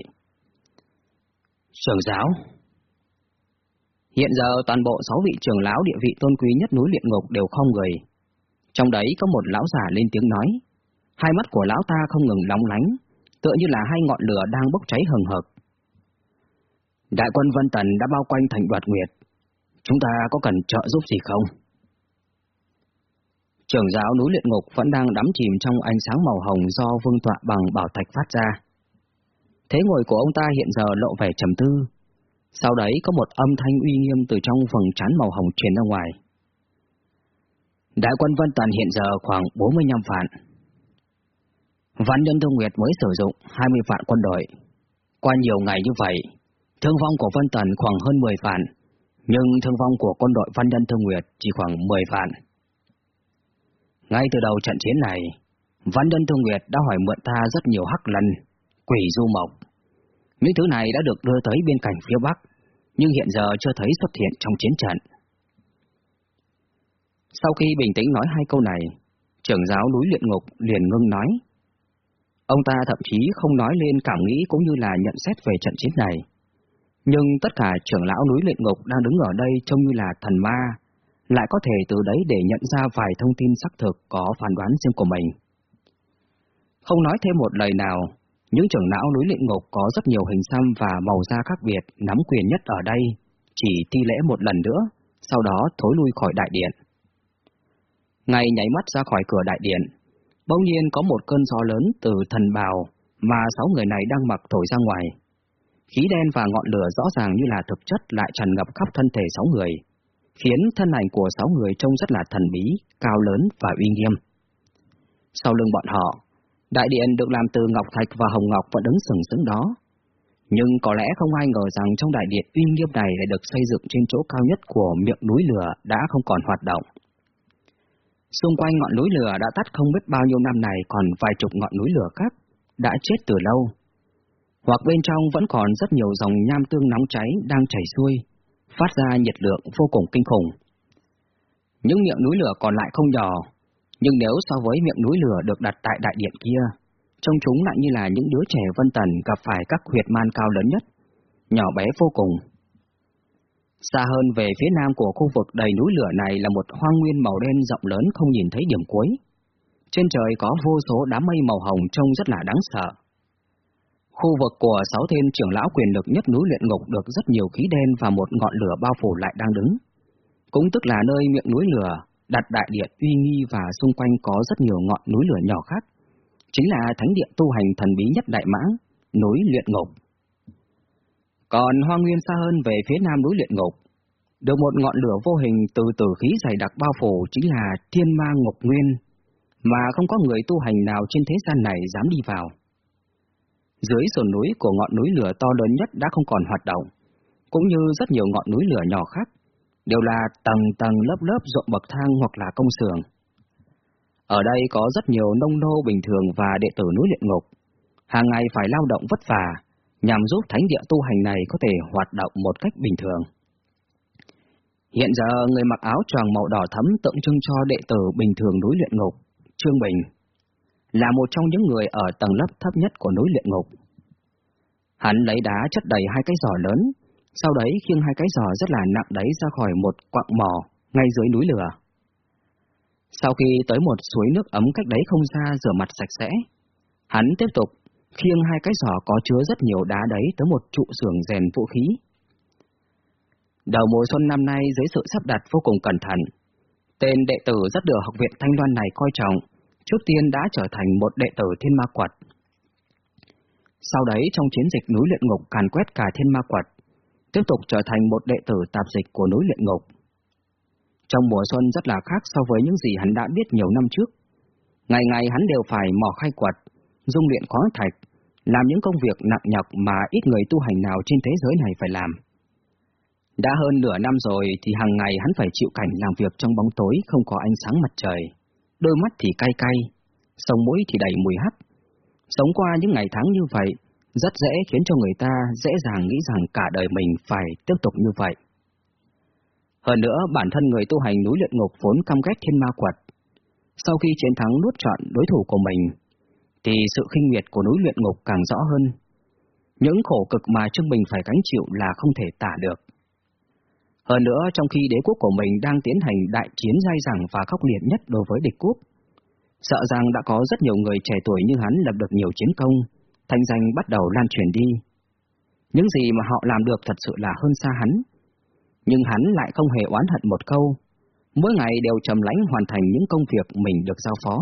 Trưởng giáo Hiện giờ toàn bộ sáu vị trưởng lão địa vị tôn quý nhất núi luyện ngục đều không người, trong đấy có một lão già lên tiếng nói, hai mắt của lão ta không ngừng lóng lánh, tựa như là hai ngọn lửa đang bốc cháy hừng hực. Đại quân Vân Tần đã bao quanh thành đoạt nguyệt, chúng ta có cần trợ giúp gì không? Trưởng giáo núi luyện ngục vẫn đang đắm chìm trong ánh sáng màu hồng do vương tọa bằng bảo thạch phát ra. Thế ngồi của ông ta hiện giờ lộ vẻ trầm tư. Sau đấy có một âm thanh uy nghiêm từ trong phần trán màu hồng truyền ra ngoài. Đại quân Vân Tần hiện giờ khoảng 45 vạn. Văn nhân thông Nguyệt mới sử dụng 20 vạn quân đội. Qua nhiều ngày như vậy, thương vong của Vân Tần khoảng hơn 10 vạn, nhưng thương vong của quân đội Văn nhân Thương Nguyệt chỉ khoảng 10 vạn. Ngay từ đầu trận chiến này, Văn nhân Thương Nguyệt đã hỏi mượn ta rất nhiều hắc lần, quỷ du mộc. Những thứ này đã được đưa tới bên cạnh phía Bắc, nhưng hiện giờ chưa thấy xuất hiện trong chiến trận. Sau khi bình tĩnh nói hai câu này, trưởng giáo núi luyện ngục liền ngưng nói. Ông ta thậm chí không nói lên cảm nghĩ cũng như là nhận xét về trận chiến này. Nhưng tất cả trưởng lão núi luyện ngục đang đứng ở đây trông như là thần ma, lại có thể từ đấy để nhận ra vài thông tin xác thực có phán đoán riêng của mình. Không nói thêm một lời nào, những trưởng lão núi luyện ngục có rất nhiều hình xăm và màu da khác biệt nắm quyền nhất ở đây, chỉ thi lễ một lần nữa, sau đó thối lui khỏi đại điện. Ngay nháy mắt ra khỏi cửa đại điện, bỗng nhiên có một cơn gió lớn từ thần bào mà sáu người này đang mặc thổi ra ngoài. Khí đen và ngọn lửa rõ ràng như là thực chất lại tràn ngập khắp thân thể sáu người, khiến thân ảnh của sáu người trông rất là thần bí, cao lớn và uy nghiêm. Sau lưng bọn họ, đại điện được làm từ ngọc thạch và hồng ngọc vẫn đứng sừng sững đó. Nhưng có lẽ không ai ngờ rằng trong đại điện uy nghiêm này lại được xây dựng trên chỗ cao nhất của miệng núi lửa đã không còn hoạt động. Xung quanh ngọn núi lửa đã tắt không biết bao nhiêu năm này còn vài chục ngọn núi lửa khác, đã chết từ lâu. Hoặc bên trong vẫn còn rất nhiều dòng nham tương nóng cháy đang chảy xuôi, phát ra nhiệt lượng vô cùng kinh khủng. Những miệng núi lửa còn lại không nhỏ, nhưng nếu so với miệng núi lửa được đặt tại đại điện kia, trông chúng lại như là những đứa trẻ vân tần gặp phải các huyệt man cao lớn nhất, nhỏ bé vô cùng. Xa hơn về phía nam của khu vực đầy núi lửa này là một hoang nguyên màu đen rộng lớn không nhìn thấy điểm cuối. Trên trời có vô số đám mây màu hồng trông rất là đáng sợ. Khu vực của sáu tên trưởng lão quyền lực nhất núi luyện ngục được rất nhiều khí đen và một ngọn lửa bao phủ lại đang đứng. Cũng tức là nơi miệng núi lửa, đặt đại điện uy nghi và xung quanh có rất nhiều ngọn núi lửa nhỏ khác. Chính là thánh địa tu hành thần bí nhất Đại Mãng, núi luyện ngục. Còn hoa nguyên xa hơn về phía nam núi luyện ngục, được một ngọn lửa vô hình từ tử khí dày đặc bao phủ chính là thiên ma ngục nguyên, mà không có người tu hành nào trên thế gian này dám đi vào. Dưới sườn núi của ngọn núi lửa to lớn nhất đã không còn hoạt động, cũng như rất nhiều ngọn núi lửa nhỏ khác, đều là tầng tầng lớp lớp rộng bậc thang hoặc là công xưởng. Ở đây có rất nhiều nông nô bình thường và đệ tử núi luyện ngục, hàng ngày phải lao động vất vả, nhằm giúp thánh địa tu hành này có thể hoạt động một cách bình thường. Hiện giờ người mặc áo choàng màu đỏ thấm tượng trưng cho đệ tử bình thường núi luyện ngục, Trương Bình, là một trong những người ở tầng lớp thấp nhất của núi luyện ngục. Hắn lấy đá chất đầy hai cái giỏ lớn, sau đấy khiêng hai cái giỏ rất là nặng đấy ra khỏi một quặng mỏ ngay dưới núi lửa. Sau khi tới một suối nước ấm cách đấy không xa rửa mặt sạch sẽ, hắn tiếp tục khiêng hai cái giỏ có chứa rất nhiều đá đấy tới một trụ xưởng rèn vũ khí. Đầu mùa xuân năm nay dưới sự sắp đặt vô cùng cẩn thận, tên đệ tử rất được học viện Thanh Loan này coi trọng, trước tiên đã trở thành một đệ tử thiên ma quật. Sau đấy trong chiến dịch núi luyện ngục càn quét cả thiên ma quật, tiếp tục trở thành một đệ tử tạp dịch của núi luyện ngục. Trong mùa xuân rất là khác so với những gì hắn đã biết nhiều năm trước. Ngày ngày hắn đều phải mò khai quật, dung luyện khoáng thạch, làm những công việc nặng nhọc mà ít người tu hành nào trên thế giới này phải làm. Đã hơn nửa năm rồi thì hàng ngày hắn phải chịu cảnh làm việc trong bóng tối không có ánh sáng mặt trời, đôi mắt thì cay cay, sống mũi thì đầy mùi hắc. Sống qua những ngày tháng như vậy, rất dễ khiến cho người ta dễ dàng nghĩ rằng cả đời mình phải tiếp tục như vậy. Hơn nữa, bản thân người tu hành núi luyện ngục vốn căm ghét thiên ma quật. Sau khi chiến thắng nuốt trọn đối thủ của mình, thì sự khinh miệt của núi luyện ngục càng rõ hơn. Những khổ cực mà Trương Bình phải gánh chịu là không thể tả được. Hơn nữa, trong khi đế quốc của mình đang tiến hành đại chiến dai dẳng và khốc liệt nhất đối với địch quốc, sợ rằng đã có rất nhiều người trẻ tuổi như hắn lập được nhiều chiến công, thanh danh bắt đầu lan truyền đi. Những gì mà họ làm được thật sự là hơn xa hắn. Nhưng hắn lại không hề oán hận một câu, mỗi ngày đều trầm lãnh hoàn thành những công việc mình được giao phó.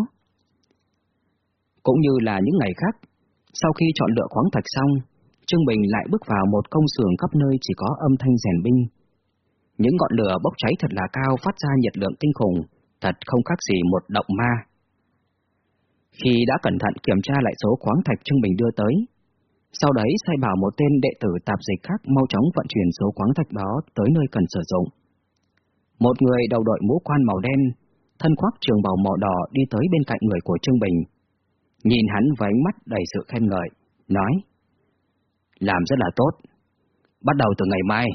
Cũng như là những ngày khác, sau khi chọn lựa khoáng thạch xong, Trương Bình lại bước vào một công xưởng khắp nơi chỉ có âm thanh rèn binh. Những ngọn lửa bốc cháy thật là cao phát ra nhiệt lượng kinh khủng, thật không khác gì một động ma. Khi đã cẩn thận kiểm tra lại số khoáng thạch Trương Bình đưa tới, sau đấy sai bảo một tên đệ tử tạp dịch khác mau chóng vận chuyển số khoáng thạch đó tới nơi cần sử dụng. Một người đầu đội mũ quan màu đen, thân khoác trường bào màu đỏ đi tới bên cạnh người của Trương Bình. Nhìn hắn với ánh mắt đầy sự khen ngợi, nói Làm rất là tốt. Bắt đầu từ ngày mai,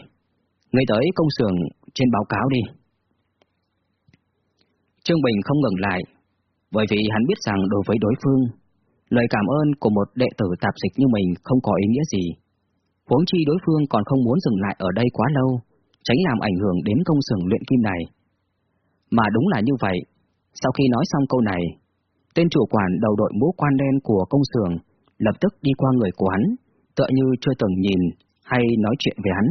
ngươi tới công xưởng trên báo cáo đi. Trương Bình không ngừng lại, bởi vì hắn biết rằng đối với đối phương, lời cảm ơn của một đệ tử tạp dịch như mình không có ý nghĩa gì. Huống chi đối phương còn không muốn dừng lại ở đây quá lâu, tránh làm ảnh hưởng đến công xưởng luyện kim này. Mà đúng là như vậy, sau khi nói xong câu này, tên chủ quản đầu đội mũ quan đen của công xưởng lập tức đi qua người của hắn, tựa như chưa từng nhìn hay nói chuyện với hắn.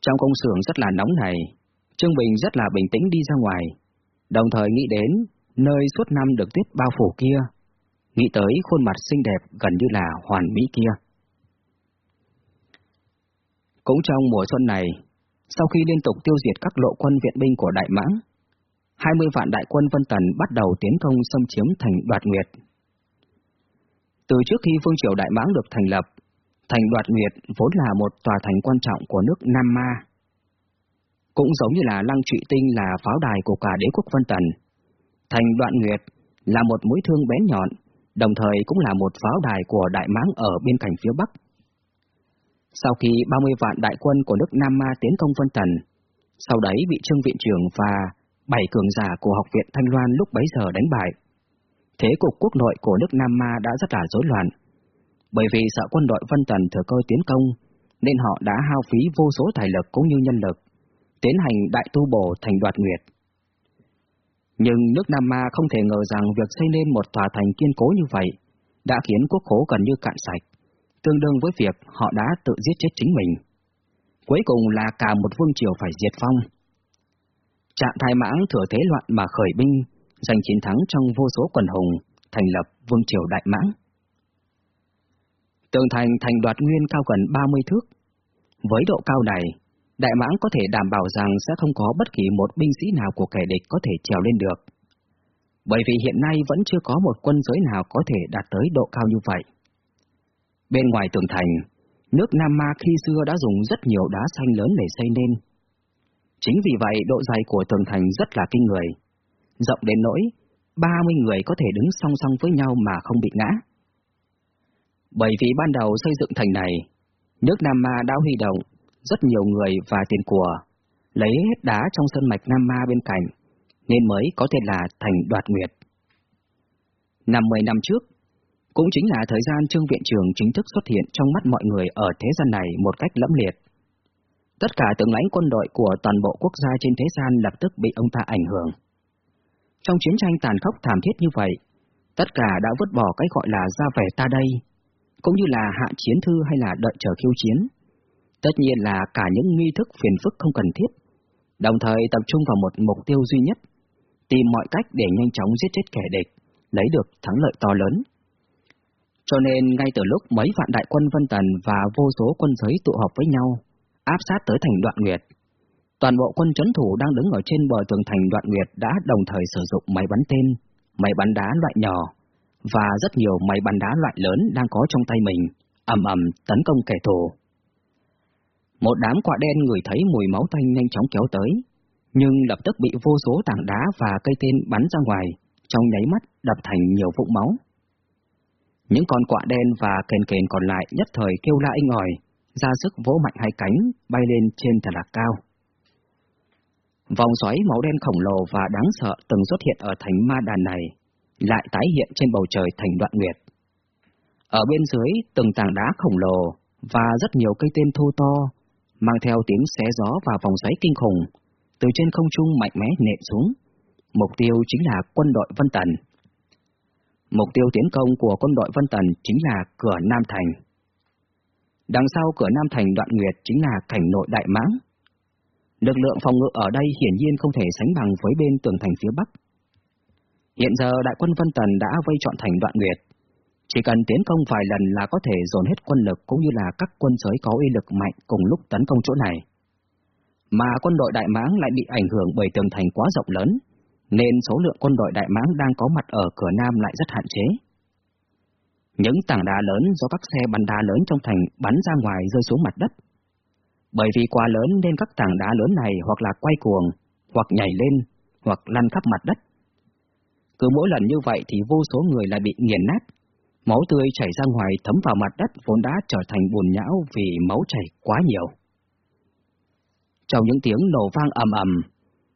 Trong công xưởng rất là nóng này, Trương Bình rất là bình tĩnh đi ra ngoài, đồng thời nghĩ đến nơi suốt năm được tuyết bao phủ kia, nghĩ tới khuôn mặt xinh đẹp gần như là hoàn mỹ kia. Cũng trong mùa xuân này, sau khi liên tục tiêu diệt các lộ quân viện binh của Đại Mãng, 20 vạn đại quân Vân Tần bắt đầu tiến công xâm chiếm thành Đoạt Nguyệt. Từ trước khi Vương Triều Đại Mãng được thành lập, thành Đoạt Nguyệt vốn là một tòa thành quan trọng của nước Nam Ma. Cũng giống như là Lăng Trụy Tinh là pháo đài của cả đế quốc Vân Tần. Thành Đoạt Nguyệt là một mũi thương bén nhọn, đồng thời cũng là một pháo đài của Đại Mãng ở bên cạnh phía Bắc. Sau khi 30 vạn đại quân của nước Nam Ma tiến công Vân Tần, sau đấy bị Trương Viện Trưởng và bảy cường giả của Học viện Thanh Loan lúc bấy giờ đánh bại. Thế cục quốc nội của nước Nam Ma đã rất là rối loạn, bởi vì sợ quân đội Vân Tần thừa cơ tiến công, nên họ đã hao phí vô số tài lực cũng như nhân lực, tiến hành đại tu bổ thành đoạt nguyệt. Nhưng nước Nam Ma không thể ngờ rằng việc xây nên một tòa thành kiên cố như vậy đã khiến quốc khố gần như cạn sạch, tương đương với việc họ đã tự giết chết chính mình. Cuối cùng là cả một vương triều phải diệt phong. Trạng thái mãng thừa thế loạn mà khởi binh, giành chiến thắng trong vô số quần hùng, thành lập vương triều đại mãng. Tường thành thành đoạt nguyên cao gần 30 thước. Với độ cao này, đại mãng có thể đảm bảo rằng sẽ không có bất kỳ một binh sĩ nào của kẻ địch có thể trèo lên được. Bởi vì hiện nay vẫn chưa có một quân giới nào có thể đạt tới độ cao như vậy. Bên ngoài tường thành, nước Nam Ma khi xưa đã dùng rất nhiều đá xanh lớn để xây nên. Chính vì vậy độ dày của tường thành rất là kinh người, rộng đến nỗi 30 người có thể đứng song song với nhau mà không bị ngã. Bởi vì ban đầu xây dựng thành này, nước Nam Ma đã huy động rất nhiều người và tiền của, lấy hết đá trong sân mạch Nam Ma bên cạnh, nên mới có tên là thành đoạt nguyệt. Năm 10 năm trước, cũng chính là thời gian Trương Viện Trường chính thức xuất hiện trong mắt mọi người ở thế gian này một cách lẫm liệt. Tất cả tướng lãnh quân đội của toàn bộ quốc gia trên thế gian lập tức bị ông ta ảnh hưởng. Trong chiến tranh tàn khốc thảm thiết như vậy, tất cả đã vứt bỏ cái gọi là ra vẻ ta đây, cũng như là hạ chiến thư hay là đợi chờ khiêu chiến. Tất nhiên là cả những nghi thức phiền phức không cần thiết, đồng thời tập trung vào một mục tiêu duy nhất, tìm mọi cách để nhanh chóng giết chết kẻ địch, lấy được thắng lợi to lớn. Cho nên ngay từ lúc mấy vạn đại quân Vân Tần và vô số quân giới tụ họp với nhau, áp sát tới thành đoạn nguyệt, toàn bộ quân chấn thủ đang đứng ở trên bờ tường thành đoạn nguyệt đã đồng thời sử dụng máy bắn tên, máy bắn đá loại nhỏ, và rất nhiều máy bắn đá loại lớn đang có trong tay mình, ầm ầm tấn công kẻ thù. Một đám quạ đen người thấy mùi máu tanh nhanh chóng kéo tới, nhưng lập tức bị vô số tảng đá và cây tên bắn ra ngoài, trong nháy mắt đập thành nhiều vũng máu. Những con quạ đen và kền kền còn lại nhất thời kêu la inh ỏi, ra sức vỗ mạnh hai cánh, bay lên trên thật là cao. Vòng xoáy máu đen khổng lồ và đáng sợ từng xuất hiện ở thành ma đàn này, lại tái hiện trên bầu trời thành đoạn nguyệt. Ở bên dưới từng tảng đá khổng lồ và rất nhiều cây tên thô to, mang theo tiếng xé gió và vòng xoáy kinh khủng, từ trên không trung mạnh mẽ nện xuống. Mục tiêu chính là quân đội Vân Tần. Mục tiêu tiến công của quân đội Vân Tần chính là cửa Nam Thành. Đằng sau cửa Nam Thành đoạn nguyệt chính là cảnh nội Đại Mãng. Lực lượng phòng ngự ở đây hiển nhiên không thể sánh bằng với bên tường thành phía Bắc. Hiện giờ đại quân Vân Tần đã vây trọn thành đoạn nguyệt. Chỉ cần tiến công vài lần là có thể dồn hết quân lực cũng như là các quân giới có uy lực mạnh cùng lúc tấn công chỗ này. Mà quân đội Đại Mãng lại bị ảnh hưởng bởi tường thành quá rộng lớn, nên số lượng quân đội Đại Mãng đang có mặt ở cửa Nam lại rất hạn chế. Những tảng đá lớn do các xe bắn đá lớn trong thành bắn ra ngoài rơi xuống mặt đất. Bởi vì quá lớn nên các tảng đá lớn này hoặc là quay cuồng, hoặc nhảy lên, hoặc lăn khắp mặt đất. Cứ mỗi lần như vậy thì vô số người lại bị nghiền nát, máu tươi chảy ra ngoài thấm vào mặt đất vốn đã trở thành bùn nhão vì máu chảy quá nhiều. Trong những tiếng nổ vang ầm ầm,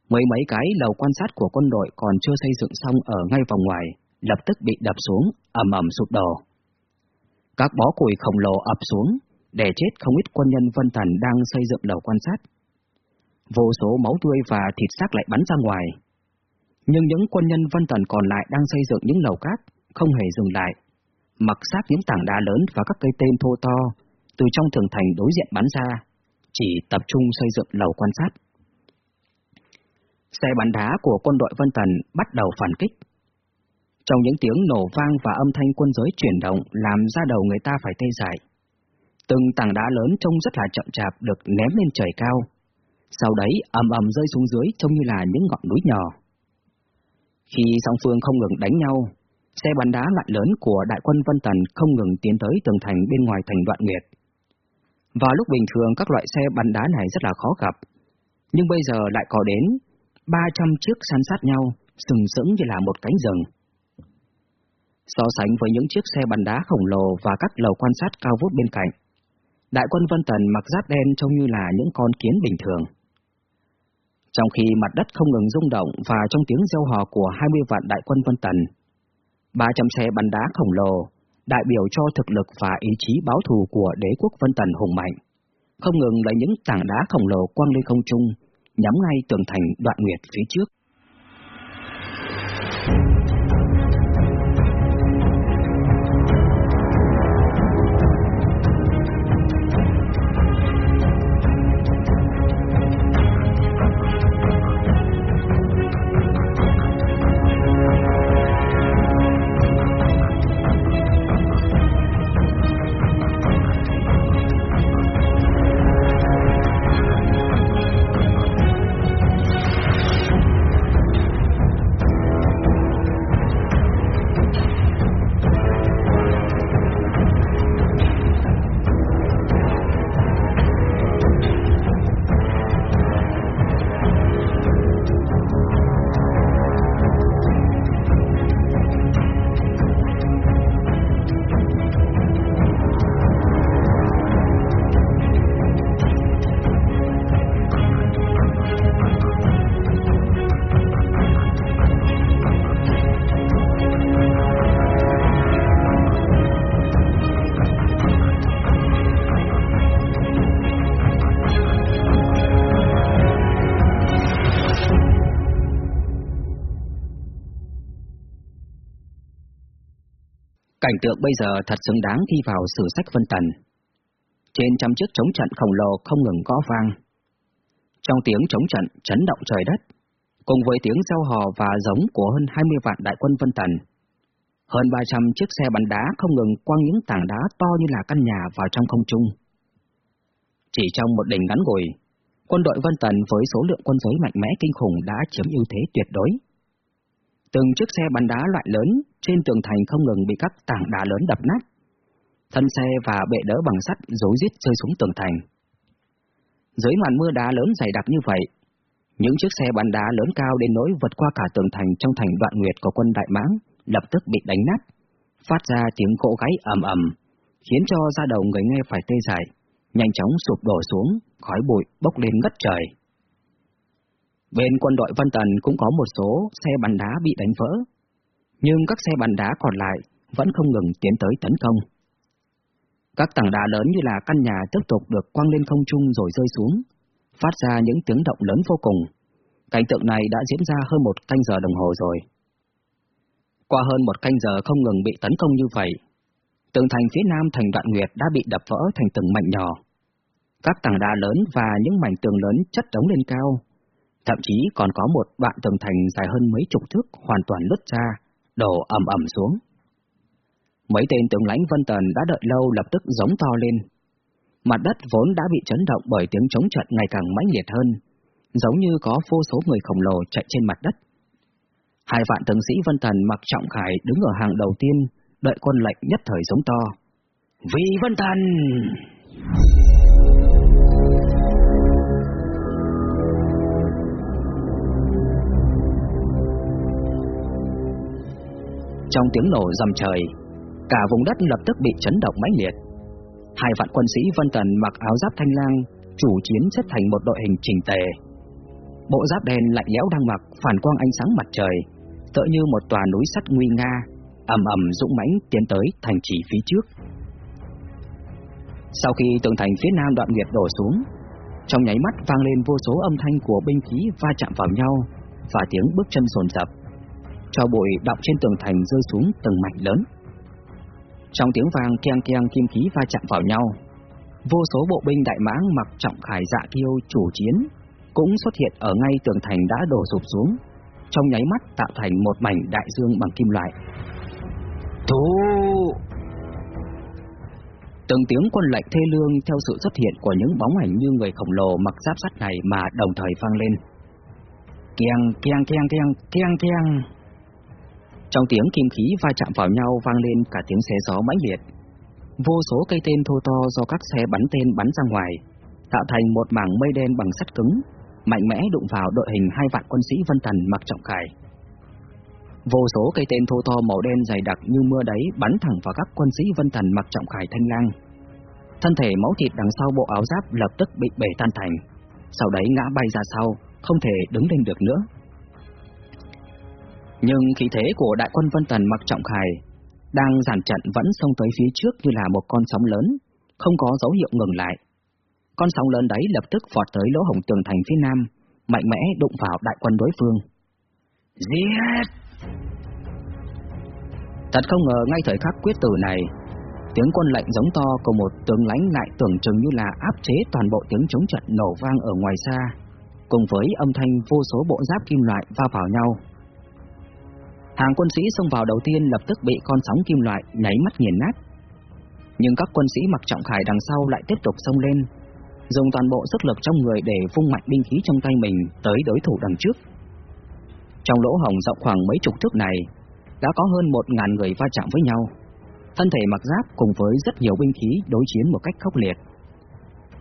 mấy mấy cái lầu quan sát của quân đội còn chưa xây dựng xong ở ngay vòng ngoài, lập tức bị đập xuống, ầm ầm sụp đổ. Các bó củi khổng lồ ập xuống, để chết không ít quân nhân Vân Thần đang xây dựng lầu quan sát. Vô số máu tươi và thịt xác lại bắn ra ngoài. Nhưng những quân nhân Vân thần còn lại đang xây dựng những lầu cát, không hề dừng lại, mặc xác những tảng đá lớn và các cây tên thô to, từ trong tường thành đối diện bắn ra, chỉ tập trung xây dựng lầu quan sát. Xe bắn đá của quân đội Vân thần bắt đầu phản kích. Trong những tiếng nổ vang và âm thanh quân giới chuyển động làm ra đầu người ta phải tê dại. Từng tảng đá lớn trông rất là chậm chạp được ném lên trời cao. Sau đấy ầm ầm rơi xuống dưới trông như là những ngọn núi nhỏ. Khi song phương không ngừng đánh nhau, xe bắn đá loại lớn của đại quân Vân Tần không ngừng tiến tới tường thành bên ngoài thành đoạn nguyệt. Vào lúc bình thường các loại xe bắn đá này rất là khó gặp, nhưng bây giờ lại có đến 300 chiếc san sát nhau, sừng sững như là một cánh rừng. So sánh với những chiếc xe bắn đá khổng lồ và các lầu quan sát cao vút bên cạnh, đại quân Vân Tần mặc giáp đen trông như là những con kiến bình thường. Trong khi mặt đất không ngừng rung động và trong tiếng gieo hò của 20 vạn đại quân Vân Tần, 300 xe bắn đá khổng lồ đại biểu cho thực lực và ý chí báo thù của đế quốc Vân Tần hùng mạnh, không ngừng lấy những tảng đá khổng lồ quăng lên không trung, nhắm ngay tường thành đoạn nguyệt phía trước. Cảnh tượng bây giờ thật xứng đáng thi vào sử sách Vân Tần. Trên trăm chiếc chống trận khổng lồ không ngừng gõ vang. Trong tiếng chống trận chấn động trời đất, cùng với tiếng gieo hò và giống của hơn 20 vạn đại quân Vân Tần, hơn 300 chiếc xe bắn đá không ngừng quăng những tảng đá to như là căn nhà vào trong không trung. Chỉ trong một đỉnh ngắn ngủi, quân đội Vân Tần với số lượng quân giới mạnh mẽ kinh khủng đã chiếm ưu thế tuyệt đối. Từng chiếc xe bắn đá loại lớn trên tường thành không ngừng bị các tảng đá lớn đập nát. Thân xe và bệ đỡ bằng sắt rối rít rơi xuống tường thành. Dưới màn mưa đá lớn dày đặc như vậy, những chiếc xe bắn đá lớn cao đến nỗi vượt qua cả tường thành trong thành đoạn nguyệt của quân Đại Mãng lập tức bị đánh nát, phát ra tiếng cỗ gáy ầm ầm, khiến cho da đầu người nghe phải tê dại, nhanh chóng sụp đổ xuống, khói bụi bốc lên ngất trời. Bên quân đội Vân Tần cũng có một số xe bắn đá bị đánh vỡ, nhưng các xe bắn đá còn lại vẫn không ngừng tiến tới tấn công. Các tảng đá lớn như là căn nhà tiếp tục được quăng lên không trung rồi rơi xuống, phát ra những tiếng động lớn vô cùng. Cảnh tượng này đã diễn ra hơn một canh giờ đồng hồ rồi. Qua hơn một canh giờ không ngừng bị tấn công như vậy, tường thành phía nam thành đoạn nguyệt đã bị đập vỡ thành từng mảnh nhỏ. Các tảng đá lớn và những mảnh tường lớn chất đống lên cao, thậm chí còn có một đoạn tường thành dài hơn mấy chục thước hoàn toàn lướt ra, đổ ầm ầm xuống. Mấy tên tướng lãnh Vân Tần đã đợi lâu lập tức giống to lên. Mặt đất vốn đã bị chấn động bởi tiếng chống trận ngày càng mãnh liệt hơn, giống như có vô số người khổng lồ chạy trên mặt đất. Hai vạn tướng sĩ Vân Tần mặc trọng khải đứng ở hàng đầu tiên, đợi quân lệnh nhất thời giống to. Vì Vân Tần! Trong tiếng nổ rầm trời, cả vùng đất lập tức bị chấn động mãnh liệt. Hai vạn quân sĩ Vân Tần mặc áo giáp thanh lang, chủ chiến xếp thành một đội hình chỉnh tề. Bộ giáp đen lạnh lẽo đang mặc phản quang ánh sáng mặt trời, tựa như một tòa núi sắt nguy nga, ầm ầm dũng mãnh tiến tới thành trì phía trước. Sau khi tường thành phía nam đoạn nguyệt đổ xuống, trong nháy mắt vang lên vô số âm thanh của binh khí va chạm vào nhau và tiếng bước chân sồn sập cho bụi đọng trên tường thành rơi xuống từng mảnh lớn. Trong tiếng vang keng keng kim khí va chạm vào nhau, vô số bộ binh đại mãng mặc trọng khải dạ kiêu chủ chiến cũng xuất hiện ở ngay tường thành đã đổ sụp xuống, trong nháy mắt tạo thành một mảnh đại dương bằng kim loại. Thú! Từng tiếng quân lệnh thê lương theo sự xuất hiện của những bóng ảnh như người khổng lồ mặc giáp sắt này mà đồng thời vang lên. Keng keng keng keng keng keng. Trong tiếng kim khí va chạm vào nhau vang lên cả tiếng xé gió mãnh liệt. Vô số cây tên thô to do các xe bắn tên bắn ra ngoài, tạo thành một mảng mây đen bằng sắt cứng, mạnh mẽ đụng vào đội hình hai vạn quân sĩ Vân Thần mặc trọng khải. Vô số cây tên thô to màu đen dày đặc như mưa đáy bắn thẳng vào các quân sĩ Vân Thần mặc trọng khải thanh lang. Thân thể máu thịt đằng sau bộ áo giáp lập tức bị bể tan thành, sau đấy ngã bay ra sau, không thể đứng lên được nữa. Nhưng khí thế của đại quân Vân Tần mặc trọng khải đang giàn trận vẫn xông tới phía trước như là một con sóng lớn, không có dấu hiệu ngừng lại. Con sóng lớn đấy lập tức vọt tới lỗ hổng tường thành phía nam, mạnh mẽ đụng vào đại quân đối phương. Giết! Thật không ngờ ngay thời khắc quyết tử này, tiếng quân lệnh giống to của một tướng lãnh lại tưởng chừng như là áp chế toàn bộ tiếng chống trận nổ vang ở ngoài xa, cùng với âm thanh vô số bộ giáp kim loại va vào nhau. Hàng quân sĩ xông vào đầu tiên lập tức bị con sóng kim loại nháy mắt nghiền nát. Nhưng các quân sĩ mặc trọng khải đằng sau lại tiếp tục xông lên, dùng toàn bộ sức lực trong người để vung mạnh binh khí trong tay mình tới đối thủ đằng trước. Trong lỗ hồng rộng khoảng mấy chục thước này, đã có hơn một ngàn người va chạm với nhau. Thân thể mặc giáp cùng với rất nhiều binh khí đối chiến một cách khốc liệt.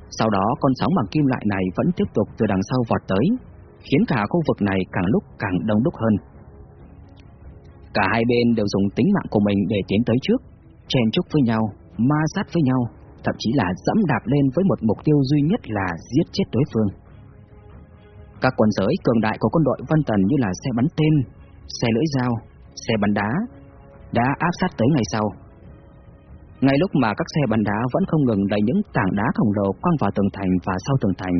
Sau đó con sóng bằng kim loại này vẫn tiếp tục từ đằng sau vọt tới, khiến cả khu vực này càng lúc càng đông đúc hơn. Cả hai bên đều dùng tính mạng của mình để tiến tới trước, chen chúc với nhau, ma sát với nhau, thậm chí là dẫm đạp lên với một mục tiêu duy nhất là giết chết đối phương. Các quân giới cường đại của quân đội Vân Tần như là xe bắn tên, xe lưỡi dao, xe bắn đá đã áp sát tới ngày sau. Ngay lúc mà các xe bắn đá vẫn không ngừng đẩy những tảng đá khổng lồ quăng vào tường thành và sau tường thành,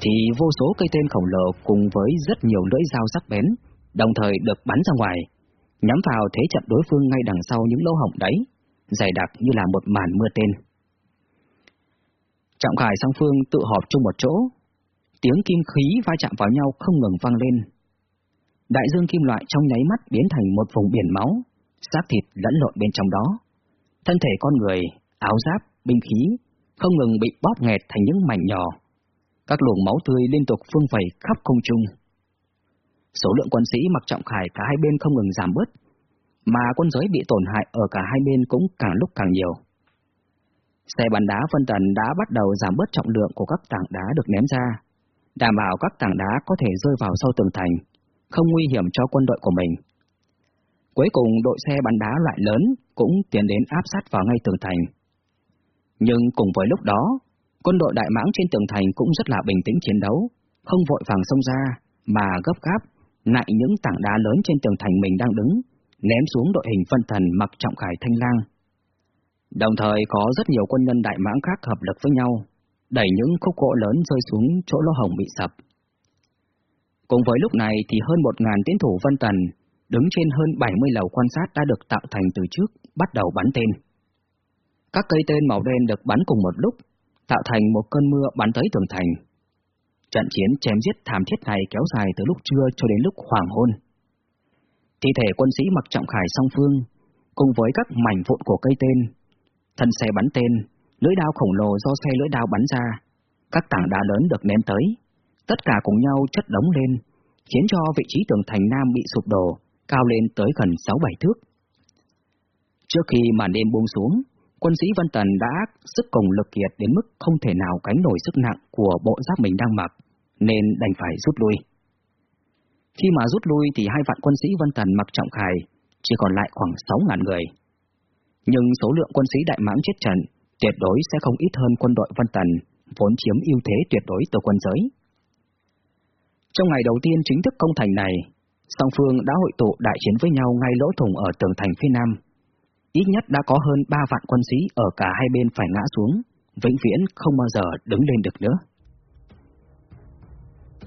thì vô số cây tên khổng lồ cùng với rất nhiều lưỡi dao sắc bén đồng thời được bắn ra ngoài, nhắm vào thế trận đối phương ngay đằng sau những lỗ hổng đấy, dày đặc như là một màn mưa tên. Trọng Khải song phương tự họp chung một chỗ, tiếng kim khí va chạm vào nhau không ngừng vang lên. Đại dương kim loại trong nháy mắt biến thành một vùng biển máu, xác thịt lẫn lộn bên trong đó. Thân thể con người, áo giáp, binh khí không ngừng bị bóp nghẹt thành những mảnh nhỏ. Các luồng máu tươi liên tục phương vẩy khắp không trung. Số lượng quân sĩ mặc trọng khải cả hai bên không ngừng giảm bớt, mà quân giới bị tổn hại ở cả hai bên cũng càng lúc càng nhiều. Xe bắn đá phân tần đã bắt đầu giảm bớt trọng lượng của các tảng đá được ném ra, đảm bảo các tảng đá có thể rơi vào sau tường thành, không nguy hiểm cho quân đội của mình. Cuối cùng đội xe bắn đá loại lớn cũng tiến đến áp sát vào ngay tường thành. Nhưng cùng với lúc đó, quân đội đại mãng trên tường thành cũng rất là bình tĩnh chiến đấu, không vội vàng xông ra, mà gấp gáp, nại những tảng đá lớn trên tường thành mình đang đứng, ném xuống đội hình phân thần mặc trọng khải thanh lang. Đồng thời có rất nhiều quân nhân đại mãng khác hợp lực với nhau, đẩy những khúc gỗ lớn rơi xuống chỗ lỗ hồng bị sập. Cùng với lúc này thì hơn một ngàn tiến thủ Vân Tần, đứng trên hơn 70 lầu quan sát đã được tạo thành từ trước, bắt đầu bắn tên. Các cây tên màu đen được bắn cùng một lúc, tạo thành một cơn mưa bắn tới tường thành. Trận chiến chém giết thảm thiết này kéo dài từ lúc trưa cho đến lúc hoàng hôn. Thi thể quân sĩ mặc trọng khải song phương, cùng với các mảnh vụn của cây tên, thân xe bắn tên, lưỡi đao khổng lồ do xe lưỡi đao bắn ra, các tảng đá lớn được ném tới, tất cả cùng nhau chất đống lên, khiến cho vị trí tường thành Nam bị sụp đổ, cao lên tới gần 6-7 thước. Trước khi màn đêm buông xuống, quân sĩ Vân Tần đã sức cùng lực kiệt đến mức không thể nào gánh nổi sức nặng của bộ giáp mình đang mặc, nên đành phải rút lui. Khi mà rút lui thì hai vạn quân sĩ Vân Tần mặc trọng khải, chỉ còn lại khoảng 6.000 người. Nhưng số lượng quân sĩ Đại Mãng chết trận tuyệt đối sẽ không ít hơn quân đội Vân Tần, vốn chiếm ưu thế tuyệt đối từ quân giới. Trong ngày đầu tiên chính thức công thành này, song phương đã hội tụ đại chiến với nhau ngay lỗ thủng ở tường thành phía nam. Ít nhất đã có hơn ba vạn quân sĩ ở cả hai bên phải ngã xuống, vĩnh viễn không bao giờ đứng lên được nữa.